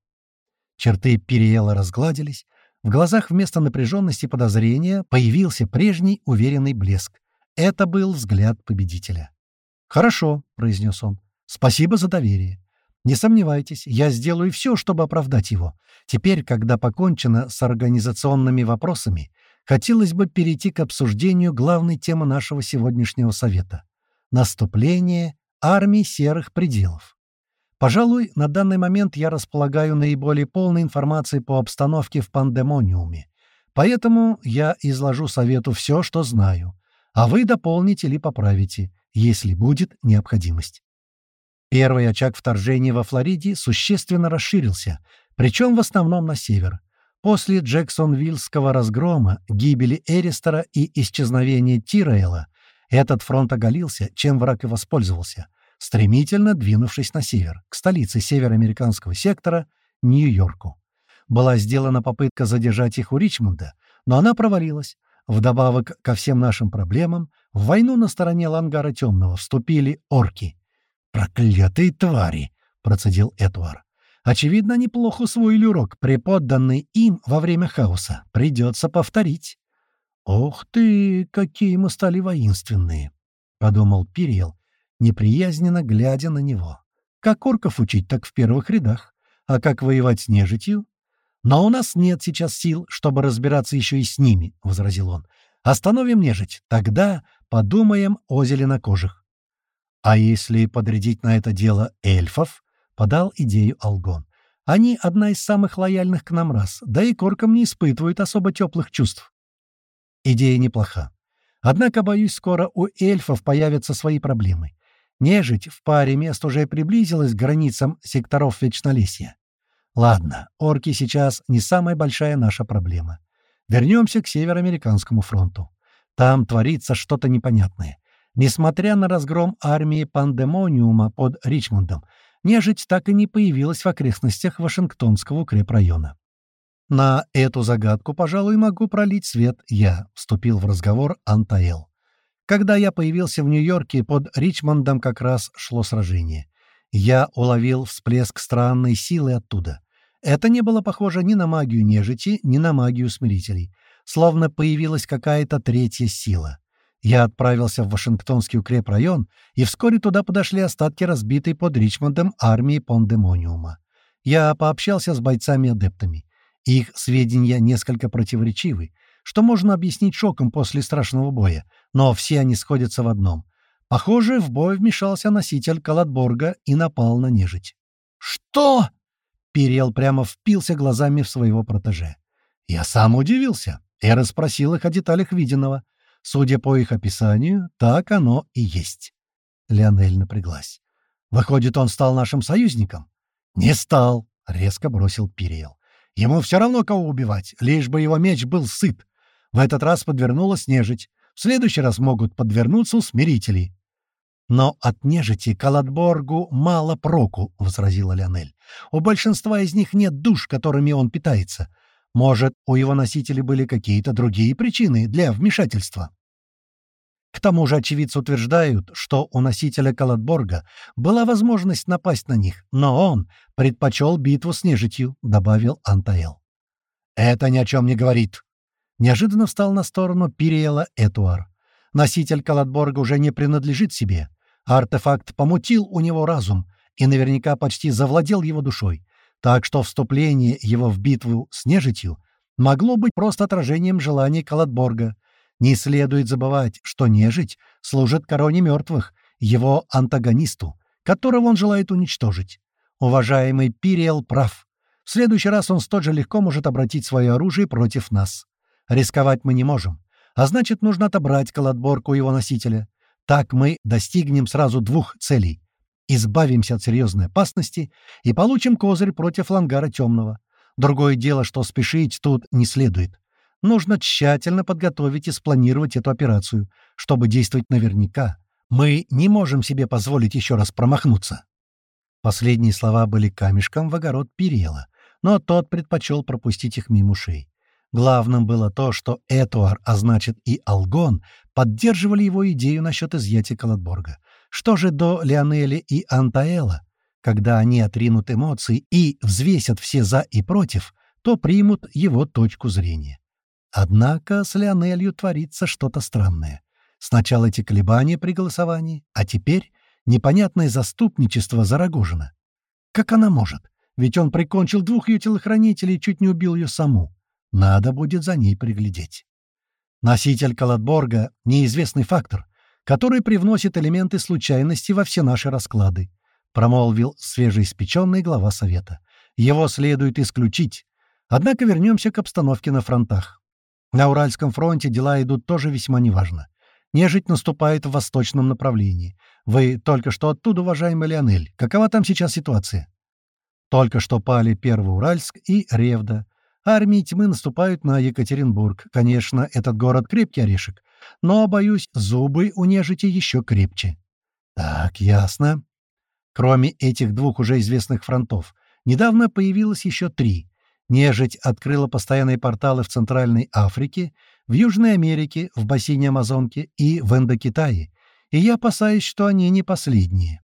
Черты Пириэла разгладились, в глазах вместо напряженности и подозрения появился прежний уверенный блеск. Это был взгляд победителя. «Хорошо», — произнес он, — «спасибо за доверие. Не сомневайтесь, я сделаю все, чтобы оправдать его. Теперь, когда покончено с организационными вопросами, хотелось бы перейти к обсуждению главной темы нашего сегодняшнего совета — наступление армии серых пределов. Пожалуй, на данный момент я располагаю наиболее полной информацией по обстановке в пандемониуме, поэтому я изложу совету все, что знаю, а вы дополните или поправите, если будет необходимость. Первый очаг вторжения во Флориде существенно расширился, причем в основном на север. После Джексонвиллского разгрома, гибели Эристера и исчезновения Тираэла этот фронт оголился, чем враг и воспользовался, стремительно двинувшись на север, к столице североамериканского сектора, Нью-Йорку. Была сделана попытка задержать их у Ричмонда, но она провалилась. Вдобавок ко всем нашим проблемам, в войну на стороне Лангара Темного вступили орки. «Проклятые твари!» — процедил Эдуар. «Очевидно, неплохо усвоили урок, преподанный им во время хаоса. Придется повторить». «Ох ты, какие мы стали воинственные!» — подумал Пириел, неприязненно глядя на него. «Как орков учить, так в первых рядах. А как воевать с нежитью?» «Но у нас нет сейчас сил, чтобы разбираться еще и с ними», — возразил он. «Остановим нежить, тогда подумаем о зеленокожих». «А если подрядить на это дело эльфов?» — подал идею Алгон. «Они одна из самых лояльных к нам рас, да и к оркам не испытывают особо теплых чувств». Идея неплоха. Однако, боюсь, скоро у эльфов появятся свои проблемы. Нежить в паре мест уже приблизилась к границам секторов Вечнолесья. Ладно, орки сейчас не самая большая наша проблема. Вернемся к Североамериканскому фронту. Там творится что-то непонятное. Несмотря на разгром армии Пандемониума под Ричмондом, нежить так и не появилась в окрестностях Вашингтонского укрепрайона. «На эту загадку, пожалуй, могу пролить свет я», — вступил в разговор Антаэл. «Когда я появился в Нью-Йорке, под Ричмондом как раз шло сражение. Я уловил всплеск странной силы оттуда. Это не было похоже ни на магию нежити, ни на магию смирителей. Словно появилась какая-то третья сила. Я отправился в Вашингтонский укрепрайон, и вскоре туда подошли остатки разбитой под Ричмондом армии Пондемониума. Я пообщался с бойцами-адептами. Их сведения несколько противоречивы, что можно объяснить шоком после страшного боя, но все они сходятся в одном. Похоже, в бой вмешался носитель Калатборга и напал на нежить. «Что?» — Перел прямо впился глазами в своего протеже. Я сам удивился и расспросил их о деталях виденного. Судя по их описанию, так оно и есть. Леонель напряглась. «Выходит, он стал нашим союзником?» «Не стал», — резко бросил Перел. Ему все равно, кого убивать, лишь бы его меч был сыт. В этот раз подвернулась нежить. В следующий раз могут подвернуться усмирители. «Но от нежити Каладборгу мало проку», — возразила Леонель. «У большинства из них нет душ, которыми он питается. Может, у его носителей были какие-то другие причины для вмешательства?» К тому же очевидцы утверждают, что у носителя Калатборга была возможность напасть на них, но он предпочел битву с нежитью, — добавил Антаэл. «Это ни о чем не говорит». Неожиданно встал на сторону Пириэла Этуар. Носитель Калатборга уже не принадлежит себе. Артефакт помутил у него разум и наверняка почти завладел его душой, так что вступление его в битву с нежитью могло быть просто отражением желаний Калатборга — не следует забывать, что нежить служит короне мертвых, его антагонисту, которого он желает уничтожить. Уважаемый Пириэл прав. В следующий раз он столь же легко может обратить свое оружие против нас. Рисковать мы не можем. А значит, нужно отобрать колотборку его носителя. Так мы достигнем сразу двух целей. Избавимся от серьезной опасности и получим козырь против лангара темного. Другое дело, что спешить тут не следует. Нужно тщательно подготовить и спланировать эту операцию, чтобы действовать наверняка. Мы не можем себе позволить еще раз промахнуться». Последние слова были камешком в огород Перела, но тот предпочел пропустить их мимо ушей. Главным было то, что Этуар, а значит и Алгон, поддерживали его идею насчет изъятия Калатборга. Что же до Леонели и Антаэла? Когда они отринут эмоции и взвесят все «за» и «против», то примут его точку зрения. Однако с Леонелью творится что-то странное. Сначала эти колебания при голосовании, а теперь непонятное заступничество за Рогожина. Как она может? Ведь он прикончил двух ее телохранителей и чуть не убил ее саму. Надо будет за ней приглядеть. Носитель Калатборга — неизвестный фактор, который привносит элементы случайности во все наши расклады, промолвил свежеиспеченный глава Совета. Его следует исключить. Однако вернемся к обстановке на фронтах. На Уральском фронте дела идут тоже весьма неважно. Нежить наступает в восточном направлении. Вы только что оттуда, уважаемый Леонель. Какова там сейчас ситуация? Только что пали Первый Уральск и Ревда. Армии тьмы наступают на Екатеринбург. Конечно, этот город крепкий орешек. Но, боюсь, зубы у нежити еще крепче. Так, ясно. Кроме этих двух уже известных фронтов, недавно появилось еще три. Нежить открыла постоянные порталы в Центральной Африке, в Южной Америке, в бассейне Амазонки и в Индокитае, и я опасаюсь, что они не последние.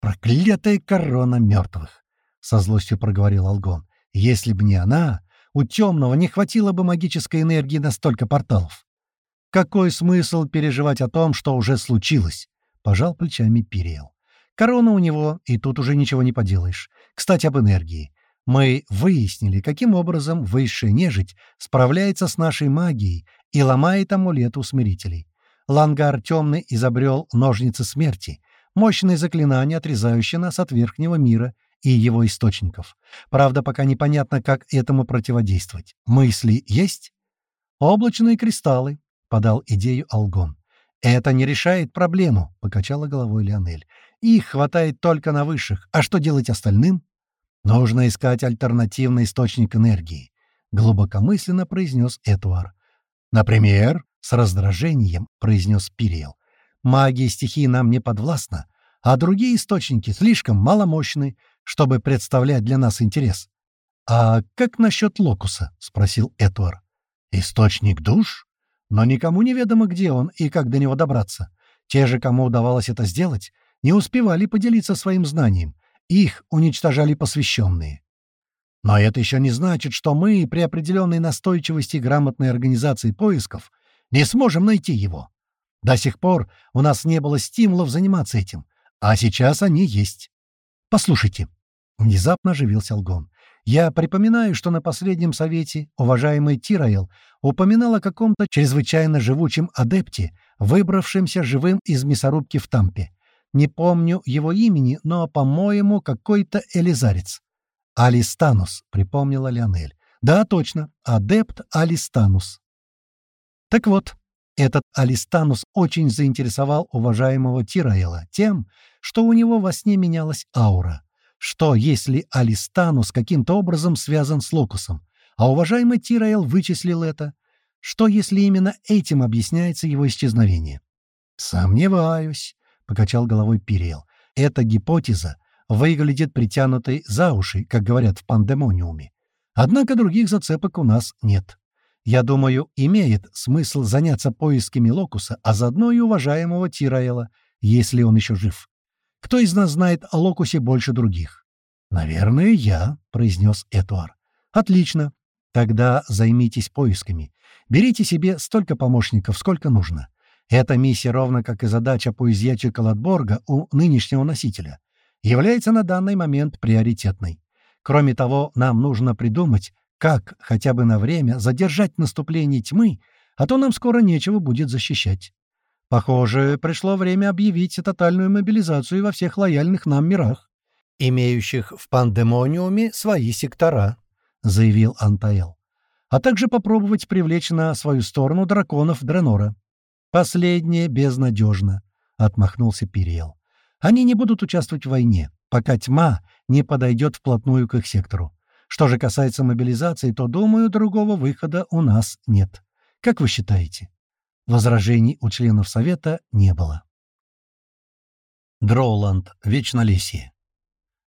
«Проклятая корона мертвых!» — со злостью проговорил Алгон. «Если бы не она, у темного не хватило бы магической энергии на столько порталов». «Какой смысл переживать о том, что уже случилось?» — пожал плечами Пириэл. «Корона у него, и тут уже ничего не поделаешь. Кстати, об энергии. Мы выяснили, каким образом высшая нежить справляется с нашей магией и ломает амулет усмирителей. Лангар Темный изобрел ножницы смерти, мощное заклинание, отрезающее нас от верхнего мира и его источников. Правда, пока непонятно, как этому противодействовать. Мысли есть? «Облачные кристаллы», — подал идею Алгон. «Это не решает проблему», — покачала головой Леонель. «Их хватает только на высших. А что делать остальным?» «Нужно искать альтернативный источник энергии», — глубокомысленно произнес Этуар. «Например?» — с раздражением произнес Пириэл. «Магия стихии нам не подвластна, а другие источники слишком маломощны, чтобы представлять для нас интерес». «А как насчет локуса?» — спросил Этуар. «Источник душ? Но никому не ведомо, где он и как до него добраться. Те же, кому удавалось это сделать, не успевали поделиться своим знанием. Их уничтожали посвященные. Но это еще не значит, что мы при определенной настойчивости грамотной организации поисков не сможем найти его. До сих пор у нас не было стимулов заниматься этим, а сейчас они есть. Послушайте, внезапно оживился Алгон. Я припоминаю, что на последнем совете уважаемый Тираэл упоминал о каком-то чрезвычайно живучем адепте, выбравшемся живым из мясорубки в Тампе. Не помню его имени, но, по-моему, какой-то элизарец. «Алистанус», — припомнила Леонель. «Да, точно, адепт Алистанус». Так вот, этот Алистанус очень заинтересовал уважаемого Тираэла тем, что у него во сне менялась аура. Что, если Алистанус каким-то образом связан с Локусом, а уважаемый Тираэл вычислил это? Что, если именно этим объясняется его исчезновение? «Сомневаюсь», — покачал головой Пириэл. «Эта гипотеза выглядит притянутой за уши, как говорят в пандемониуме. Однако других зацепок у нас нет. Я думаю, имеет смысл заняться поисками Локуса, а заодно и уважаемого Тираэла, если он еще жив. Кто из нас знает о Локусе больше других? «Наверное, я», — произнес Этуар. «Отлично. Тогда займитесь поисками. Берите себе столько помощников, сколько нужно. Эта миссия, ровно как и задача по изъятию Калатборга у нынешнего носителя является на данный момент приоритетной. Кроме того, нам нужно придумать, как хотя бы на время задержать наступление тьмы, а то нам скоро нечего будет защищать. Похоже, пришло время объявить тотальную мобилизацию во всех лояльных нам мирах, имеющих в пандемониуме свои сектора, — заявил Антаэл, а также попробовать привлечь на свою сторону драконов Дренора. Последнее безнадежно, — отмахнулся Пириел. Они не будут участвовать в войне, пока тьма не подойдет вплотную к их сектору. Что же касается мобилизации, то, думаю, другого выхода у нас нет. Как вы считаете? Возражений у членов Совета не было. Дроуланд, Вечнолесье.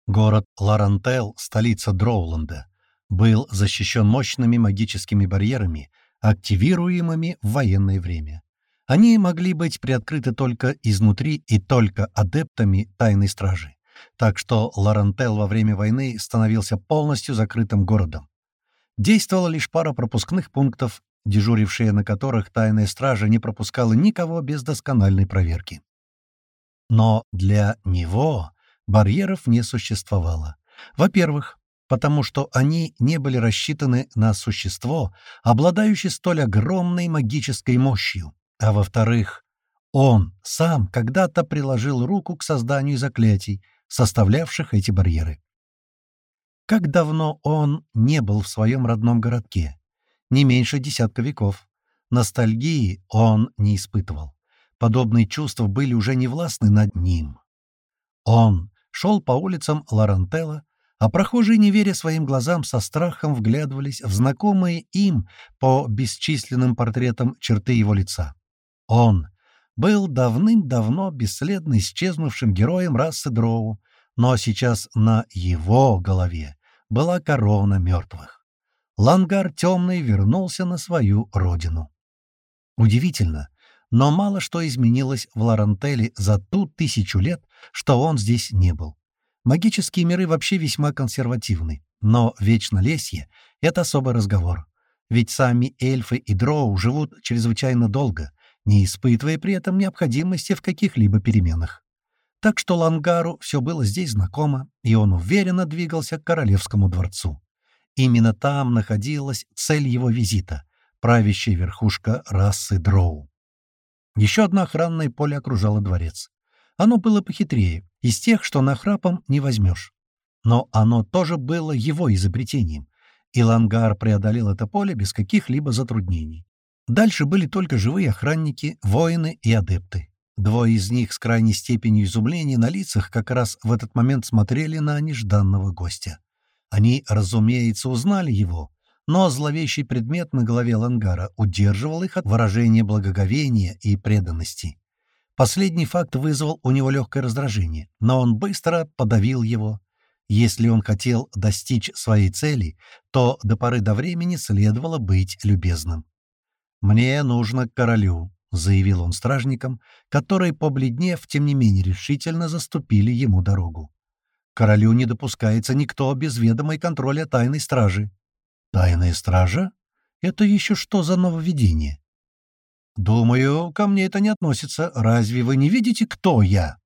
Город Ларантел, столица Дроуланда, был защищен мощными магическими барьерами, активируемыми в военное время. Они могли быть приоткрыты только изнутри и только адептами тайной стражи. Так что Лорентел во время войны становился полностью закрытым городом. Действовала лишь пара пропускных пунктов, дежурившие на которых тайная стража не пропускала никого без доскональной проверки. Но для него барьеров не существовало. Во-первых, потому что они не были рассчитаны на существо, обладающее столь огромной магической мощью. А во-вторых, он сам когда-то приложил руку к созданию заклятий, составлявших эти барьеры. Как давно он не был в своем родном городке? Не меньше десятка веков. Ностальгии он не испытывал. Подобные чувства были уже не властны над ним. Он шел по улицам Лорантелла, а прохожие, не веря своим глазам, со страхом вглядывались в знакомые им по бесчисленным портретам черты его лица. Он был давным-давно бесследно исчезнувшим героем расы Дроу, но сейчас на его голове была корона мертвых. Лангар Темный вернулся на свою родину. Удивительно, но мало что изменилось в Ларантеле за ту тысячу лет, что он здесь не был. Магические миры вообще весьма консервативны, но вечно лесье — это особый разговор. Ведь сами эльфы и дроу живут чрезвычайно долго, не испытывая при этом необходимости в каких-либо переменах. Так что Лангару все было здесь знакомо, и он уверенно двигался к королевскому дворцу. Именно там находилась цель его визита — правящая верхушка расы Дроу. Еще одно охранное поле окружало дворец. Оно было похитрее, из тех, что нахрапом не возьмешь. Но оно тоже было его изобретением, и Лангар преодолел это поле без каких-либо затруднений. Дальше были только живые охранники, воины и адепты. Двое из них с крайней степенью изумления на лицах как раз в этот момент смотрели на нежданного гостя. Они, разумеется, узнали его, но зловещий предмет на голове Лангара удерживал их от выражения благоговения и преданности. Последний факт вызвал у него легкое раздражение, но он быстро подавил его. Если он хотел достичь своей цели, то до поры до времени следовало быть любезным. «Мне нужно к королю», — заявил он стражникам, которые, побледнев, тем не менее решительно заступили ему дорогу. «Королю не допускается никто без ведома и контроля тайной стражи». «Тайная стража? Это еще что за нововведение?» «Думаю, ко мне это не относится. Разве вы не видите, кто я?»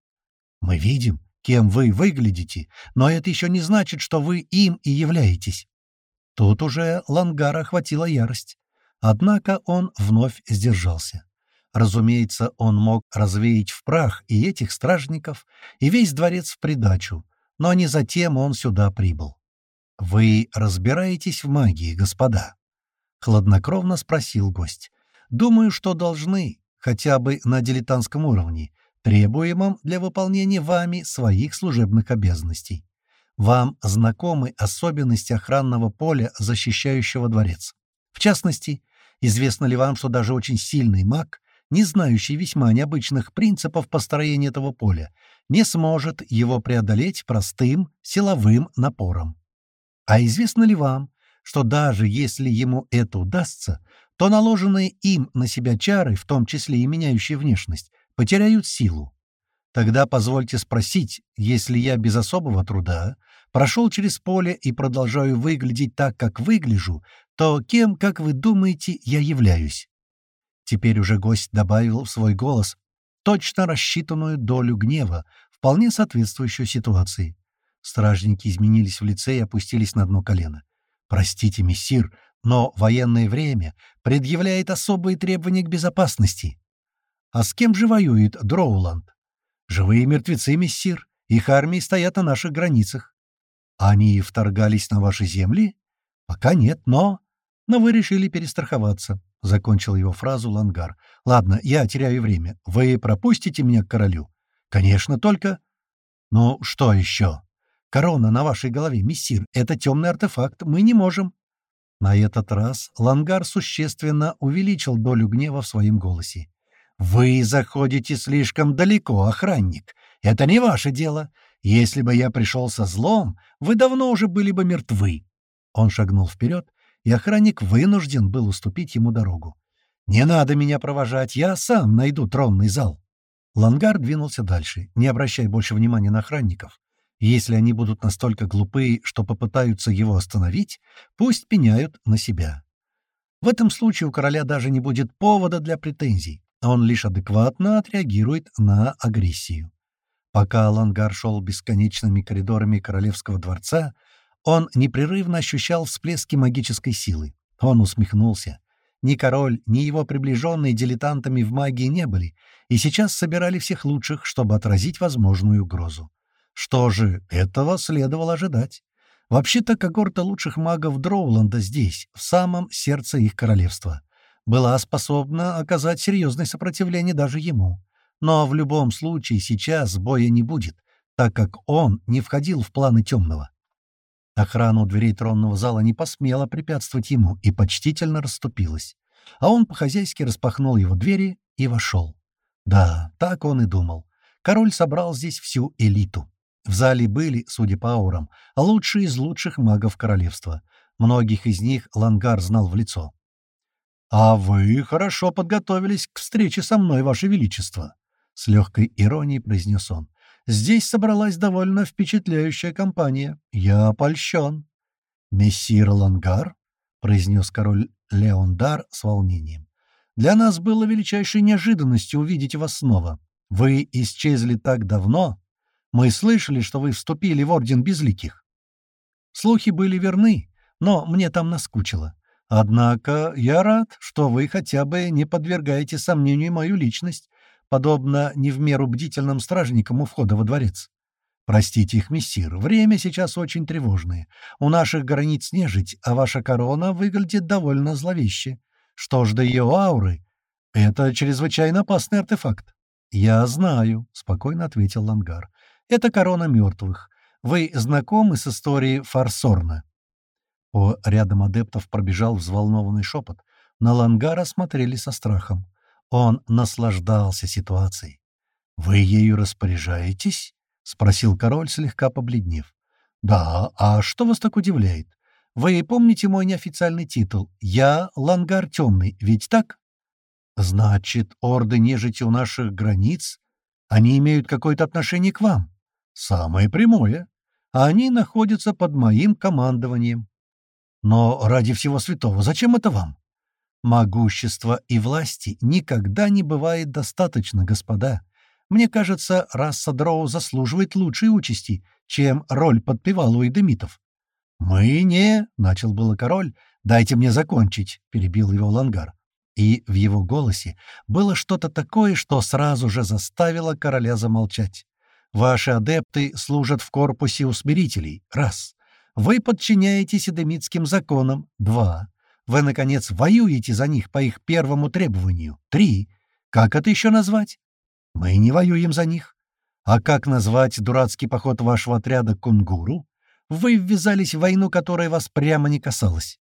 «Мы видим, кем вы выглядите, но это еще не значит, что вы им и являетесь». Тут уже Лангара охватила ярость. Однако он вновь сдержался. Разумеется, он мог развеять в прах и этих стражников, и весь дворец в придачу, но не затем он сюда прибыл. «Вы разбираетесь в магии, господа?» — хладнокровно спросил гость. Думаю, что должны, хотя бы на дилетантском уровне, требуемом для выполнения вами своих служебных обязанностей. Вам знакомы особенности охранного поля, защищающего дворец. В частности, известно ли вам, что даже очень сильный маг, не знающий весьма необычных принципов построения этого поля, не сможет его преодолеть простым силовым напором? А известно ли вам, что даже если ему это удастся, то наложенные им на себя чары, в том числе и меняющие внешность, потеряют силу. Тогда позвольте спросить, если я без особого труда прошел через поле и продолжаю выглядеть так, как выгляжу, то кем, как вы думаете, я являюсь? Теперь уже гость добавил в свой голос точно рассчитанную долю гнева, вполне соответствующую ситуации. Стражники изменились в лице и опустились на дно колено. «Простите, мессир, но военное время предъявляет особые требования к безопасности. А с кем же воюет Дроуланд? Живые мертвецы, мессир. Их армии стоят на наших границах. Они вторгались на ваши земли? Пока нет, но... Но вы решили перестраховаться, — закончил его фразу Лангар. Ладно, я теряю время. Вы пропустите меня к королю? Конечно, только... Ну, что еще? Корона на вашей голове, мессир, это темный артефакт, мы не можем. На этот раз Лангар существенно увеличил долю гнева в своем голосе. «Вы заходите слишком далеко, охранник. Это не ваше дело. Если бы я пришел со злом, вы давно уже были бы мертвы». Он шагнул вперед, и охранник вынужден был уступить ему дорогу. «Не надо меня провожать, я сам найду тронный зал». Лангар двинулся дальше, не обращая больше внимания на охранников. Если они будут настолько глупы, что попытаются его остановить, пусть пеняют на себя. В этом случае у короля даже не будет повода для претензий, он лишь адекватно отреагирует на агрессию. Пока Лангар шел бесконечными коридорами королевского дворца, он непрерывно ощущал всплески магической силы. Он усмехнулся. Ни король, ни его приближенные дилетантами в магии не были, и сейчас собирали всех лучших, чтобы отразить возможную угрозу. Что же, этого следовало ожидать. Вообще-то когорта лучших магов Дроуланда здесь, в самом сердце их королевства, была способна оказать серьезное сопротивление даже ему. Но в любом случае сейчас боя не будет, так как он не входил в планы темного. Охрана у дверей тронного зала не посмела препятствовать ему и почтительно расступилась. А он по-хозяйски распахнул его двери и вошел. Да, так он и думал. Король собрал здесь всю элиту. В зале были, судя по аурам, лучшие из лучших магов королевства. Многих из них Лангар знал в лицо. «А вы хорошо подготовились к встрече со мной, Ваше Величество», — с легкой иронией произнес он. «Здесь собралась довольно впечатляющая компания. Я польщен». «Мессир Лангар», — произнес король Леондар с волнением, — «для нас было величайшей неожиданностью увидеть вас снова. Вы исчезли так давно, мы слышали, что вы вступили в Орден Безликих. Слухи были верны, но мне там наскучило. Однако я рад, что вы хотя бы не подвергаете сомнению мою личность, подобно не в меру бдительным стражникам у входа во дворец. Простите их, мессир, время сейчас очень тревожное. У наших границ нежить, а ваша корона выглядит довольно зловеще. Что ж до ее ауры? Это чрезвычайно опасный артефакт. «Я знаю», — спокойно ответил Лангар. Это корона мертвых. Вы знакомы с историей Фарсорна?» По рядом адептов пробежал взволнованный шепот. На Лангара смотрели со страхом. Он наслаждался ситуацией. «Вы ею распоряжаетесь?» — спросил король, слегка побледнев. «Да, а что вас так удивляет? Вы помните мой неофициальный титул? Я Лангар Темный, ведь так?» «Значит, орды нежити у наших границ? Они имеют какое-то отношение к вам?» «Самое прямое. Они находятся под моим командованием». «Но ради всего святого, зачем это вам?» «Могущества и власти никогда не бывает достаточно, господа. Мне кажется, раса Дроу заслуживает лучшей участи, чем роль подпевалу и демитов. «Мы не...» — начал было король. «Дайте мне закончить», — перебил его Лангар. И в его голосе было что-то такое, что сразу же заставило короля замолчать. «Ваши адепты служат в корпусе усмирителей. Раз. Вы подчиняетесь эдемитским законам. Два. Вы, наконец, воюете за них по их первому требованию. Три. Как это еще назвать? Мы не воюем за них. А как назвать дурацкий поход вашего отряда к Кунгуру? Вы ввязались в войну, которая вас прямо не касалась.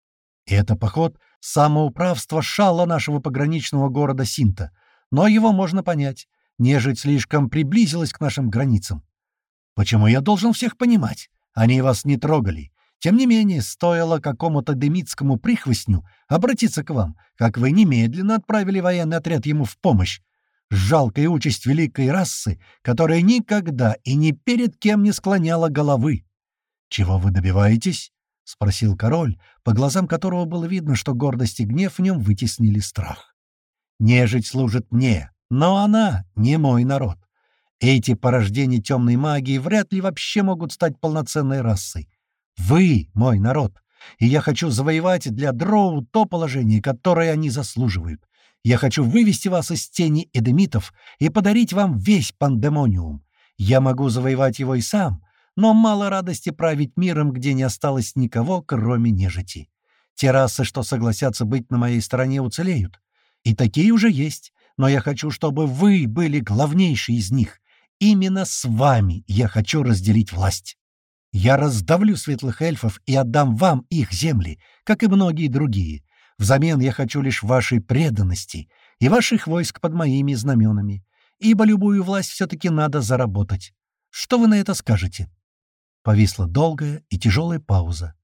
И это поход самоуправства шала нашего пограничного города Синта. Но его можно понять. Нежить слишком приблизилась к нашим границам. Почему я должен всех понимать? Они вас не трогали. Тем не менее, стоило какому-то демитскому прихвостню обратиться к вам, как вы немедленно отправили военный отряд ему в помощь, жалкая участь великой расы, которая никогда и ни перед кем не склоняла головы. «Чего вы добиваетесь?» — спросил король, по глазам которого было видно, что гордость и гнев в нем вытеснили страх. «Нежить служит мне, но она не мой народ. Эти порождения темной магии вряд ли вообще могут стать полноценной расой. Вы — мой народ, и я хочу завоевать для дроу то положение, которое они заслуживают. Я хочу вывести вас из тени эдемитов и подарить вам весь пандемониум. Я могу завоевать его и сам, но мало радости править миром, где не осталось никого, кроме нежити. Те расы, что согласятся быть на моей стороне, уцелеют. И такие уже есть, но я хочу, чтобы вы были главнейшей из них. Именно с вами я хочу разделить власть. Я раздавлю светлых эльфов и отдам вам их земли, как и многие другие, Взамен я хочу лишь вашей преданности и ваших войск под моими знаменами, ибо любую власть все-таки надо заработать. Что вы на это скажете?» Повисла долгая и тяжелая пауза.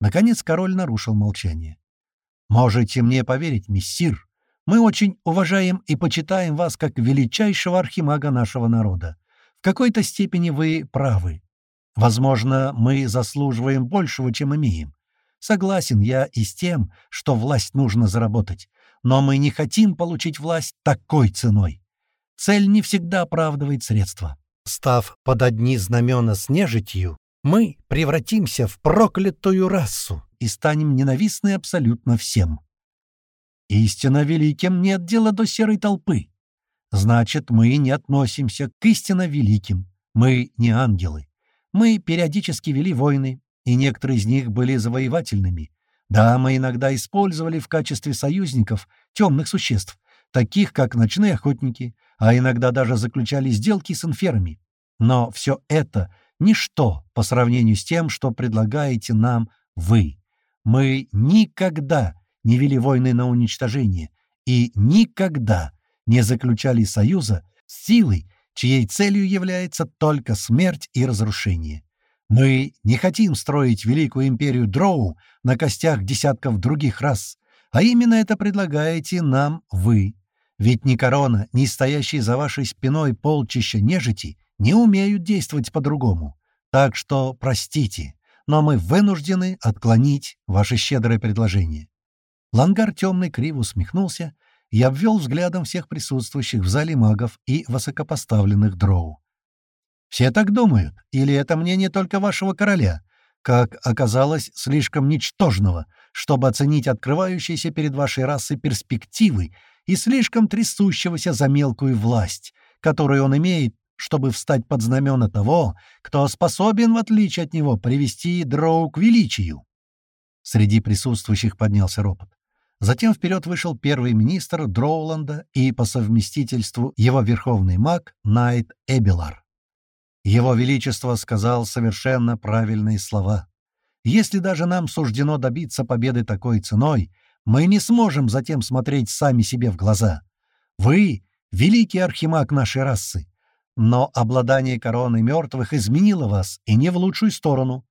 Наконец король нарушил молчание. «Можете мне поверить, миссир, мы очень уважаем и почитаем вас как величайшего архимага нашего народа. В какой-то степени вы правы. Возможно, мы заслуживаем большего, чем имеем. Согласен я и с тем, что власть нужно заработать, но мы не хотим получить власть такой ценой. Цель не всегда оправдывает средства. Став под одни знамена с нежитью, мы превратимся в проклятую расу и станем ненавистны абсолютно всем. Истинно великим нет дела до серой толпы. Значит, мы не относимся к истинно великим. Мы не ангелы. Мы периодически вели войны, и некоторые из них были завоевательными. Да, мы иногда использовали в качестве союзников темных существ, таких как ночные охотники, а иногда даже заключали сделки с инферами. Но все это — ничто по сравнению с тем, что предлагаете нам вы. Мы никогда не вели войны на уничтожение и никогда не заключали союза с силой, чьей целью является только смерть и разрушение. Мы не хотим строить великую империю Дроу на костях десятков других рас, а именно это предлагаете нам вы. Ведь ни корона, ни стоящие за вашей спиной полчища нежити не умеют действовать по-другому. Так что простите, но мы вынуждены отклонить ваше щедрое предложение». Лангар темный криво усмехнулся и обвел взглядом всех присутствующих в зале магов и высокопоставленных дроу. Все так думают, или это мнение только вашего короля, как оказалось слишком ничтожного, чтобы оценить открывающиеся перед вашей расой перспективы и слишком трясущегося за мелкую власть, которую он имеет, чтобы встать под знамена того, кто способен, в отличие от него, привести дроу к величию. Среди присутствующих поднялся ропот. Затем вперед вышел первый министр Дроуланда и по совместительству его верховный маг Найт Эбилар. Его Величество сказал совершенно правильные слова. Если даже нам суждено добиться победы такой ценой, мы не сможем затем смотреть сами себе в глаза. Вы — великий архимаг нашей расы, но обладание короной мертвых изменило вас, и не в лучшую сторону.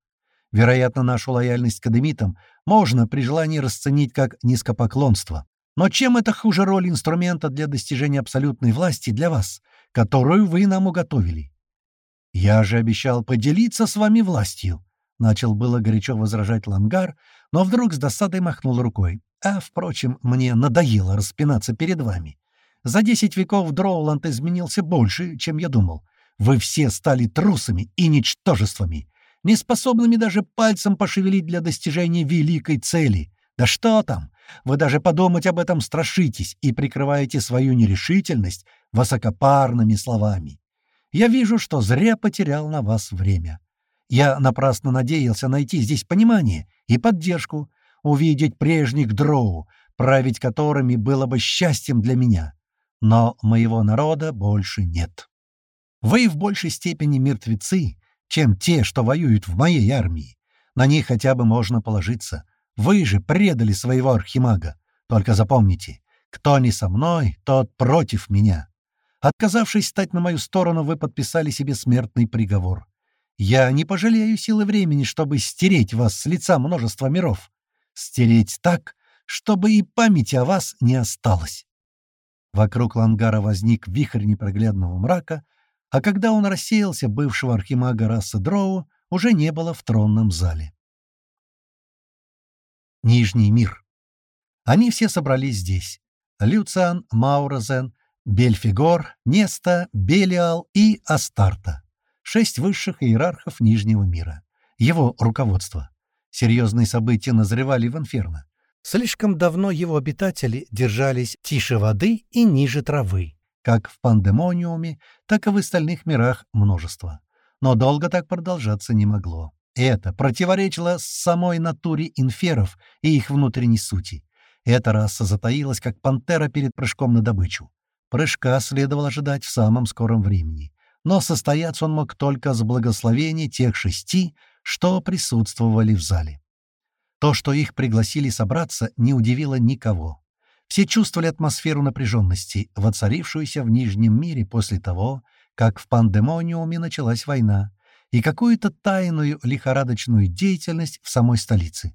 Вероятно, нашу лояльность к адемитам можно при желании расценить как низкопоклонство. Но чем это хуже роль инструмента для достижения абсолютной власти для вас, которую вы нам уготовили? Я же обещал поделиться с вами властью. Начал было горячо возражать Лангар, но вдруг с досадой махнул рукой. А, впрочем, мне надоело распинаться перед вами. За десять веков Дроуланд изменился больше, чем я думал. Вы все стали трусами и ничтожествами, неспособными даже пальцем пошевелить для достижения великой цели. Да что там! Вы даже подумать об этом страшитесь и прикрываете свою нерешительность высокопарными словами. Я вижу, что зря потерял на вас время. Я напрасно надеялся найти здесь понимание и поддержку, увидеть прежних дроу, править которыми было бы счастьем для меня. Но моего народа больше нет. Вы в большей степени мертвецы, чем те, что воюют в моей армии. На них хотя бы можно положиться. Вы же предали своего архимага. Только запомните, кто не со мной, тот против меня. Отказавшись стать на мою сторону, вы подписали себе смертный приговор. Я не пожалею силы времени, чтобы стереть вас с лица множества миров. Стереть так, чтобы и памяти о вас не осталось. Вокруг Лангара возник вихрь непроглядного мрака, а когда он рассеялся, бывшего архимага расы Дроу уже не было в тронном зале. Нижний мир. Они все собрались здесь. Люциан, Маурозен, Бельфигор, Неста, Белиал и Астарта шесть высших иерархов Нижнего мира. Его руководство. Серьезные события назревали в Инферно. Слишком давно его обитатели держались тише воды и ниже травы, как в Пандемониуме, так и в остальных мирах множество. Но долго так продолжаться не могло. Это противоречило самой натуре инферов и их внутренней сути. Эта раса затаилась, как пантера перед прыжком на добычу. Прыжка следовало ожидать в самом скором времени но состояться он мог только с благословения тех шести, что присутствовали в зале. То, что их пригласили собраться, не удивило никого. Все чувствовали атмосферу напряженности, воцарившуюся в Нижнем мире после того, как в пандемониуме началась война, и какую-то тайную лихорадочную деятельность в самой столице.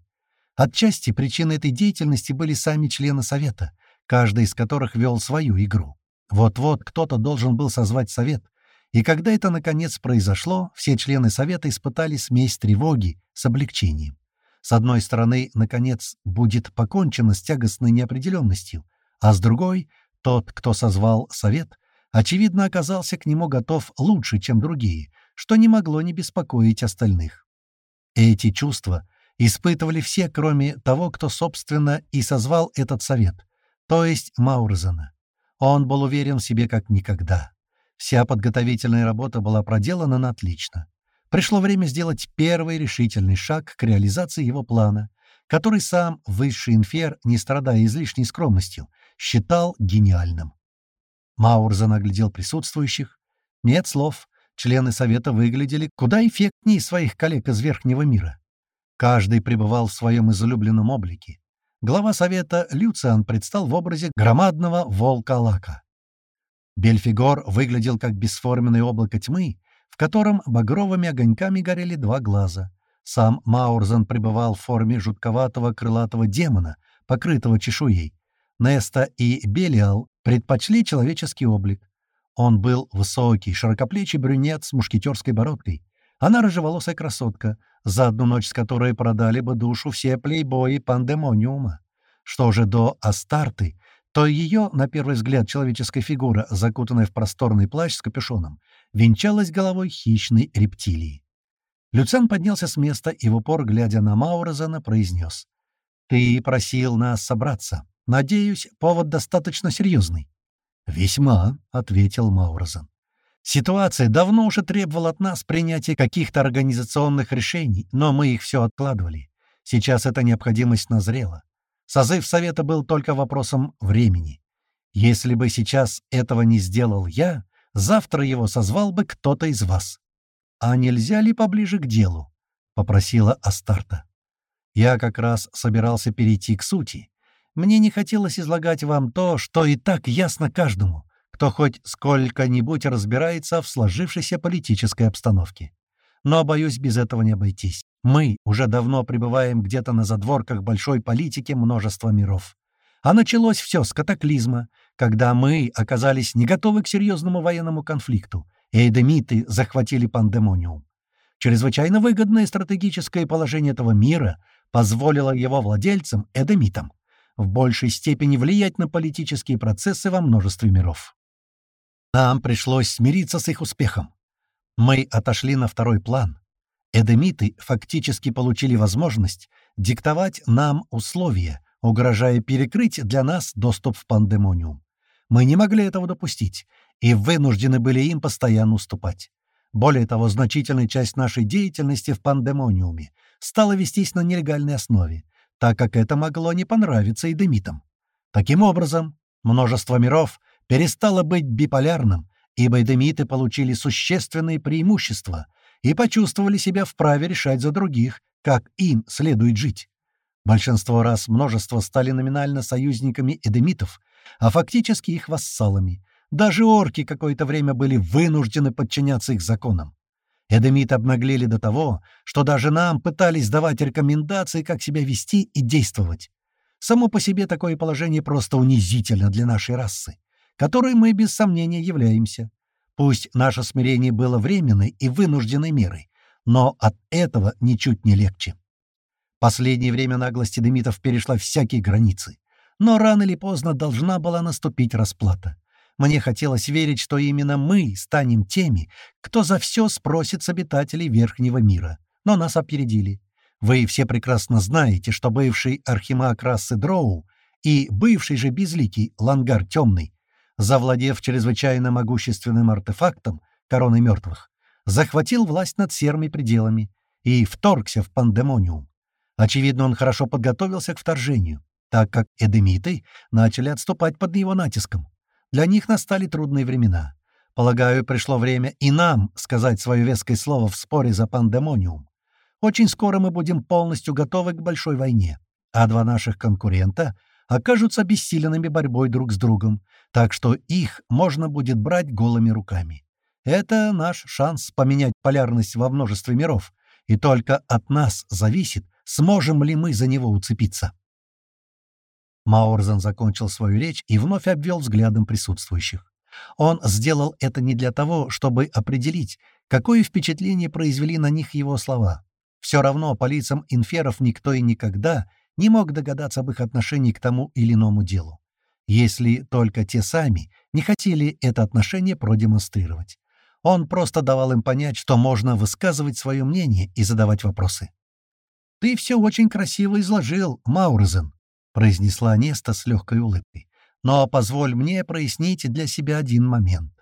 Отчасти причиной этой деятельности были сами члены Совета, каждый из которых вел свою игру. Вот-вот кто-то должен был созвать Совет, и когда это, наконец, произошло, все члены Совета испытали смесь тревоги с облегчением. С одной стороны, наконец, будет покончено с тягостной неопределенностью, а с другой, тот, кто созвал Совет, очевидно, оказался к нему готов лучше, чем другие, что не могло не беспокоить остальных. Эти чувства испытывали все, кроме того, кто, собственно, и созвал этот Совет, то есть Маурзена. Он был уверен в себе как никогда. Вся подготовительная работа была проделана на отлично. Пришло время сделать первый решительный шаг к реализации его плана, который сам высший инфер, не страдая излишней скромностью, считал гениальным. Маурзен оглядел присутствующих. Нет слов, члены Совета выглядели куда эффектнее своих коллег из Верхнего мира. Каждый пребывал в своем излюбленном облике. Глава Совета Люциан предстал в образе громадного волка-лака. Бельфигор выглядел как бесформенное облако тьмы, котором багровыми огоньками горели два глаза. Сам Маурзен пребывал в форме жутковатого крылатого демона, покрытого чешуей. Неста и Белиал предпочли человеческий облик. Он был высокий, широкоплечий брюнет с мушкетерской бородкой. Она рыжеволосая красотка, за одну ночь с которой продали бы душу все плейбои пандемониума. Что же до Астарты, то ее, на первый взгляд, человеческая фигура, закутанная в просторный плащ с капюшоном, венчалась головой хищной рептилии. Люциан поднялся с места и в упор, глядя на Маурозена, произнес. «Ты просил нас собраться. Надеюсь, повод достаточно серьезный». «Весьма», — ответил Маурозен. «Ситуация давно уже требовала от нас принятия каких-то организационных решений, но мы их все откладывали. Сейчас эта необходимость назрела. Созыв Совета был только вопросом времени. Если бы сейчас этого не сделал я, завтра его созвал бы кто-то из вас. «А нельзя ли поближе к делу?» — попросила Астарта. «Я как раз собирался перейти к сути. Мне не хотелось излагать вам то, что и так ясно каждому, кто хоть сколько-нибудь разбирается в сложившейся политической обстановке. Но, боюсь, без этого не обойтись. Мы уже давно пребываем где-то на задворках большой политики множества миров. А началось все с катаклизма, когда мы оказались не готовы к серьезному военному конфликту, и эдемиты захватили пандемониум. Чрезвычайно выгодное стратегическое положение этого мира позволило его владельцам, эдемитам, в большей степени влиять на политические процессы во множестве миров. Нам пришлось смириться с их успехом. Мы отошли на второй план. Эдемиты фактически получили возможность диктовать нам условия, угрожая перекрыть для нас доступ в пандемониум. Мы не могли этого допустить и вынуждены были им постоянно уступать. Более того, значительная часть нашей деятельности в пандемониуме стала вестись на нелегальной основе, так как это могло не понравиться эдемитам. Таким образом, множество миров перестало быть биполярным, ибо эдемиты получили существенные преимущества и почувствовали себя вправе решать за других, как им следует жить. Большинство раз множество стали номинально союзниками эдемитов, а фактически их вассалами. Даже орки какое-то время были вынуждены подчиняться их законам. Эдемиты обнаглели до того, что даже нам пытались давать рекомендации, как себя вести и действовать. Само по себе такое положение просто унизительно для нашей расы, которой мы без сомнения являемся. Пусть наше смирение было временной и вынужденной мерой, но от этого ничуть не легче. Последнее время наглость эдемитов перешла всякие границы, но рано или поздно должна была наступить расплата. Мне хотелось верить, что именно мы станем теми, кто за все спросит с обитателей Верхнего мира. Но нас опередили. Вы все прекрасно знаете, что бывший архимаг расы Дроу и бывший же безликий Лангар Темный, завладев чрезвычайно могущественным артефактом короны мертвых, захватил власть над серыми пределами и вторгся в пандемониум. Очевидно, он хорошо подготовился к вторжению, так как эдемиты начали отступать под его натиском. Для них настали трудные времена. Полагаю, пришло время и нам сказать свое веское слово в споре за пандемониум. Очень скоро мы будем полностью готовы к большой войне, а два наших конкурента окажутся бессиленными борьбой друг с другом, так что их можно будет брать голыми руками. Это наш шанс поменять полярность во множестве миров, и только от нас зависит, сможем ли мы за него уцепиться. Маорзан закончил свою речь и вновь обвел взглядом присутствующих. Он сделал это не для того, чтобы определить, какое впечатление произвели на них его слова. Все равно по лицам инферов никто и никогда не мог догадаться об их отношении к тому или иному делу. Если только те сами не хотели это отношение продемонстрировать. Он просто давал им понять, что можно высказывать свое мнение и задавать вопросы. «Ты все очень красиво изложил, Маурзен», — произнесла Неста с легкой улыбкой. «Но позволь мне прояснить для себя один момент.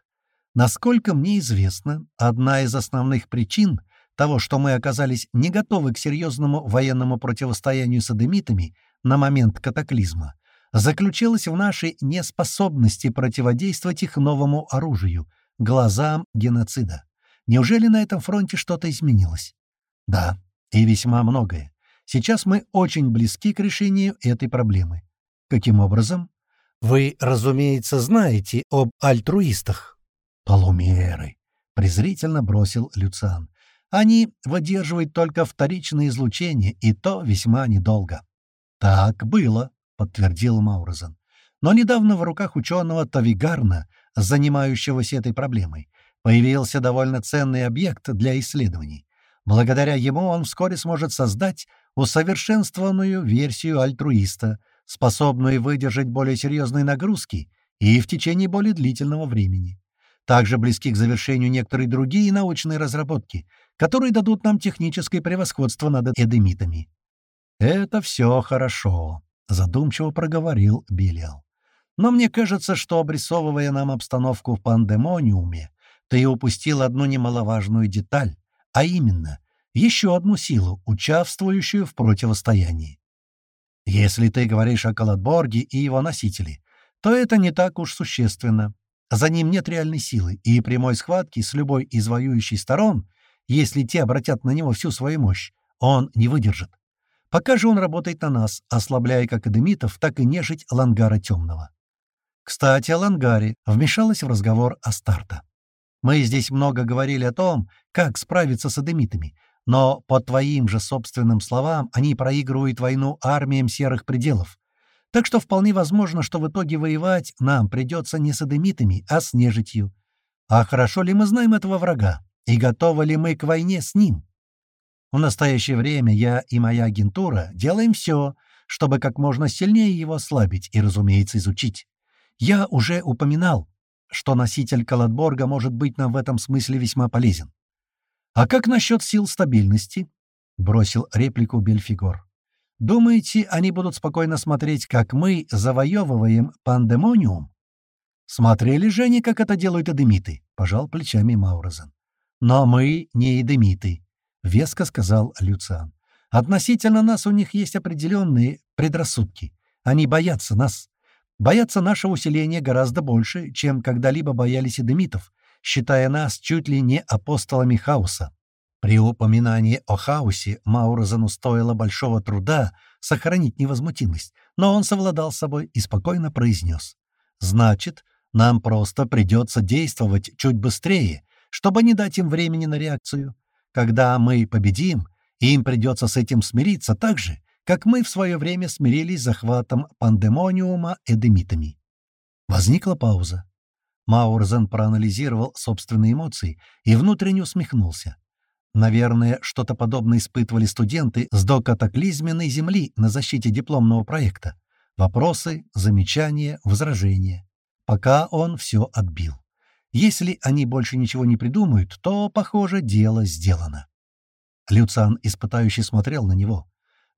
Насколько мне известно, одна из основных причин того, что мы оказались не готовы к серьезному военному противостоянию с адемитами на момент катаклизма, заключалась в нашей неспособности противодействовать их новому оружию — глазам геноцида. Неужели на этом фронте что-то изменилось? Да, и весьма многое. Сейчас мы очень близки к решению этой проблемы. Каким образом? Вы, разумеется, знаете об альтруистах. Полумеры, презрительно бросил Люциан. Они выдерживают только вторичное излучение, и то весьма недолго. Так было, подтвердил Маурозен. Но недавно в руках ученого Тавигарна, занимающегося этой проблемой, появился довольно ценный объект для исследований. Благодаря ему он вскоре сможет создать усовершенствованную версию альтруиста, способную выдержать более серьезные нагрузки и в течение более длительного времени. Также близки к завершению некоторые другие научные разработки, которые дадут нам техническое превосходство над эдемитами. «Это все хорошо», — задумчиво проговорил Белиал. «Но мне кажется, что, обрисовывая нам обстановку в пандемониуме, ты упустил одну немаловажную деталь, а именно еще одну силу, участвующую в противостоянии. Если ты говоришь о Калатборге и его носителе, то это не так уж существенно. За ним нет реальной силы и прямой схватки с любой из воюющих сторон, если те обратят на него всю свою мощь, он не выдержит. Пока же он работает на нас, ослабляя как эдемитов, так и нежить Лангара Темного. Кстати, о Лангаре вмешалась в разговор Астарта. Мы здесь много говорили о том, как справиться с эдемитами, Но, по твоим же собственным словам, они проигрывают войну армиям серых пределов. Так что вполне возможно, что в итоге воевать нам придется не с эдемитами, а с нежитью. А хорошо ли мы знаем этого врага? И готовы ли мы к войне с ним? В настоящее время я и моя агентура делаем все, чтобы как можно сильнее его ослабить и, разумеется, изучить. Я уже упоминал, что носитель Каладборга может быть нам в этом смысле весьма полезен. «А как насчет сил стабильности?» — бросил реплику Бельфигор. «Думаете, они будут спокойно смотреть, как мы завоевываем пандемониум?» «Смотрели же они, как это делают эдемиты», — пожал плечами Маурозен. «Но мы не эдемиты», — веско сказал Люциан. «Относительно нас у них есть определенные предрассудки. Они боятся нас. Боятся нашего усиления гораздо больше, чем когда-либо боялись эдемитов, считая нас чуть ли не апостолами хаоса. При упоминании о хаосе Маурозану стоило большого труда сохранить невозмутимость, но он совладал с собой и спокойно произнес. «Значит, нам просто придется действовать чуть быстрее, чтобы не дать им времени на реакцию. Когда мы победим, им придется с этим смириться так же, как мы в свое время смирились с захватом пандемониума эдемитами. Возникла пауза. Маурзен проанализировал собственные эмоции и внутренне усмехнулся. Наверное, что-то подобное испытывали студенты с докатаклизменной земли на защите дипломного проекта. Вопросы, замечания, возражения. Пока он все отбил. Если они больше ничего не придумают, то, похоже, дело сделано. Люциан испытающе смотрел на него.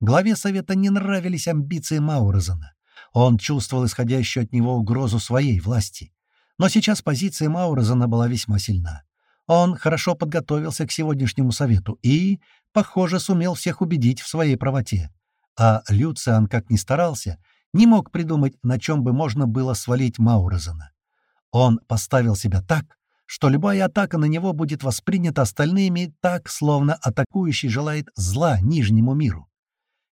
Главе Совета не нравились амбиции Маурезена. Он чувствовал исходящую от него угрозу своей власти. Но сейчас позиция Маурезена была весьма сильна. Он хорошо подготовился к сегодняшнему Совету и, похоже, сумел всех убедить в своей правоте. А Люциан, как ни старался, не мог придумать, на чем бы можно было свалить Маурезена. Он поставил себя так, что любая атака на него будет воспринята остальными так, словно атакующий желает зла нижнему миру.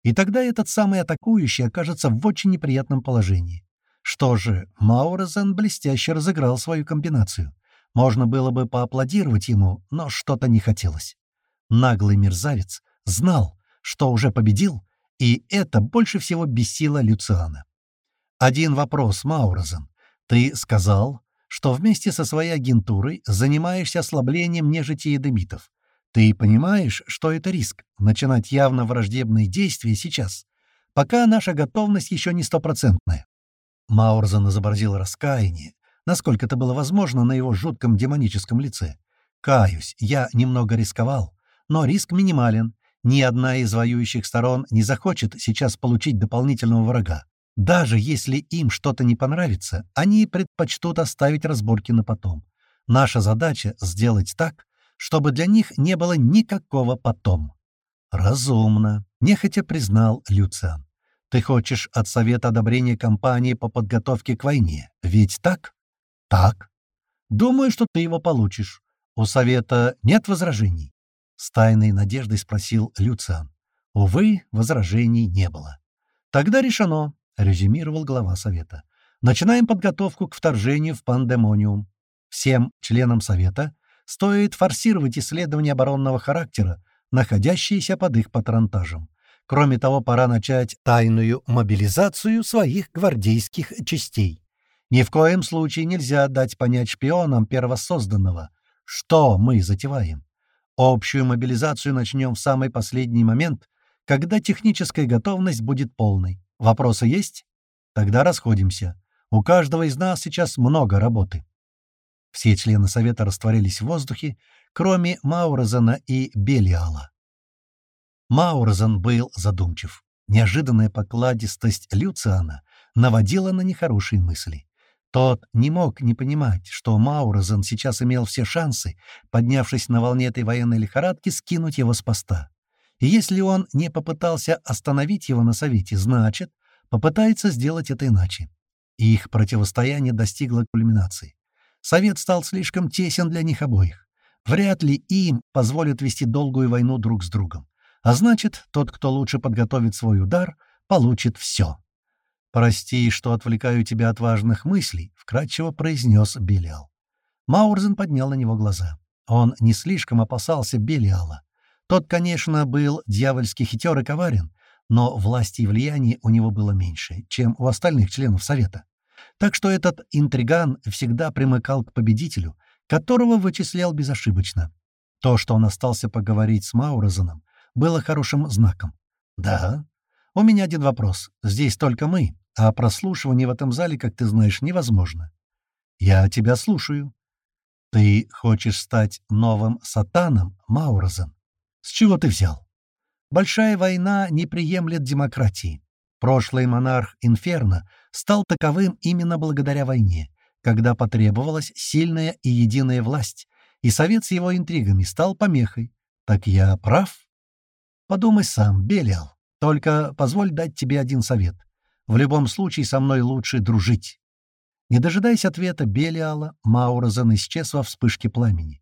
И тогда этот самый атакующий окажется в очень неприятном положении. Что же, Маурезен блестяще разыграл свою комбинацию. Можно было бы поаплодировать ему, но что-то не хотелось. Наглый мерзавец знал, что уже победил, и это больше всего бесило Люциана. «Один вопрос, Маурезен. Ты сказал, что вместе со своей агентурой занимаешься ослаблением нежити эдемитов. Ты понимаешь, что это риск — начинать явно враждебные действия сейчас, пока наша готовность еще не стопроцентная. Маурзан изобразил раскаяние, насколько это было возможно на его жутком демоническом лице. «Каюсь, я немного рисковал, но риск минимален. Ни одна из воюющих сторон не захочет сейчас получить дополнительного врага. Даже если им что-то не понравится, они предпочтут оставить разборки на потом. Наша задача — сделать так, чтобы для них не было никакого потом. «Разумно», — нехотя признал Люциан. «Ты хочешь от Совета одобрения кампании по подготовке к войне, ведь так?» «Так. Думаю, что ты его получишь. У Совета нет возражений?» С тайной надеждой спросил Люциан. Увы, возражений не было. «Тогда решено резюмировал глава Совета. Начинаем подготовку к вторжению в пандемониум. Всем членам Совета стоит форсировать исследования оборонного характера, находящиеся под их патронтажем. Кроме того, пора начать тайную мобилизацию своих гвардейских частей. Ни в коем случае нельзя дать понять шпионам первосозданного, что мы затеваем. Общую мобилизацию начнем в самый последний момент, когда техническая готовность будет полной. Вопросы есть? Тогда расходимся. У каждого из нас сейчас много работы. Все члены Совета растворились в воздухе, кроме Маурозена и Белиала. Маурозен был задумчив. Неожиданная покладистость Люциана наводила на нехорошие мысли. Тот не мог не понимать, что Маурозен сейчас имел все шансы, поднявшись на волне этой военной лихорадки, скинуть его с поста. И если он не попытался остановить его на совете, значит, попытается сделать это иначе. их противостояние достигло кульминации. Совет стал слишком тесен для них обоих. Вряд ли им позволят вести долгую войну друг с другом. А значит, тот, кто лучше подготовит свой удар, получит все. «Прости, что отвлекаю тебя от важных мыслей», — вкратчиво произнес Белиал. Маурзен поднял на него глаза. Он не слишком опасался Белиала. Тот, конечно, был дьявольски хитер и коварен, но власти и влияния у него было меньше, чем у остальных членов Совета. Так что этот интриган всегда примыкал к победителю, которого вычислял безошибочно. То, что он остался поговорить с Маурозеном, было хорошим знаком. «Да. У меня один вопрос. Здесь только мы, а прослушивание в этом зале, как ты знаешь, невозможно. Я тебя слушаю. Ты хочешь стать новым сатаном, Маурозен? С чего ты взял? Большая война не приемлет демократии. Прошлый монарх Инферно стал таковым именно благодаря войне, когда потребовалась сильная и единая власть, и совет с его интригами стал помехой. Так я прав? Подумай сам, Белиал. Только позволь дать тебе один совет. В любом случае со мной лучше дружить. Не дожидаясь ответа Белиала, Маурозен исчез во вспышке пламени.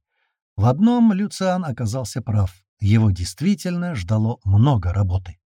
В одном Люциан оказался прав. Его действительно ждало много работы.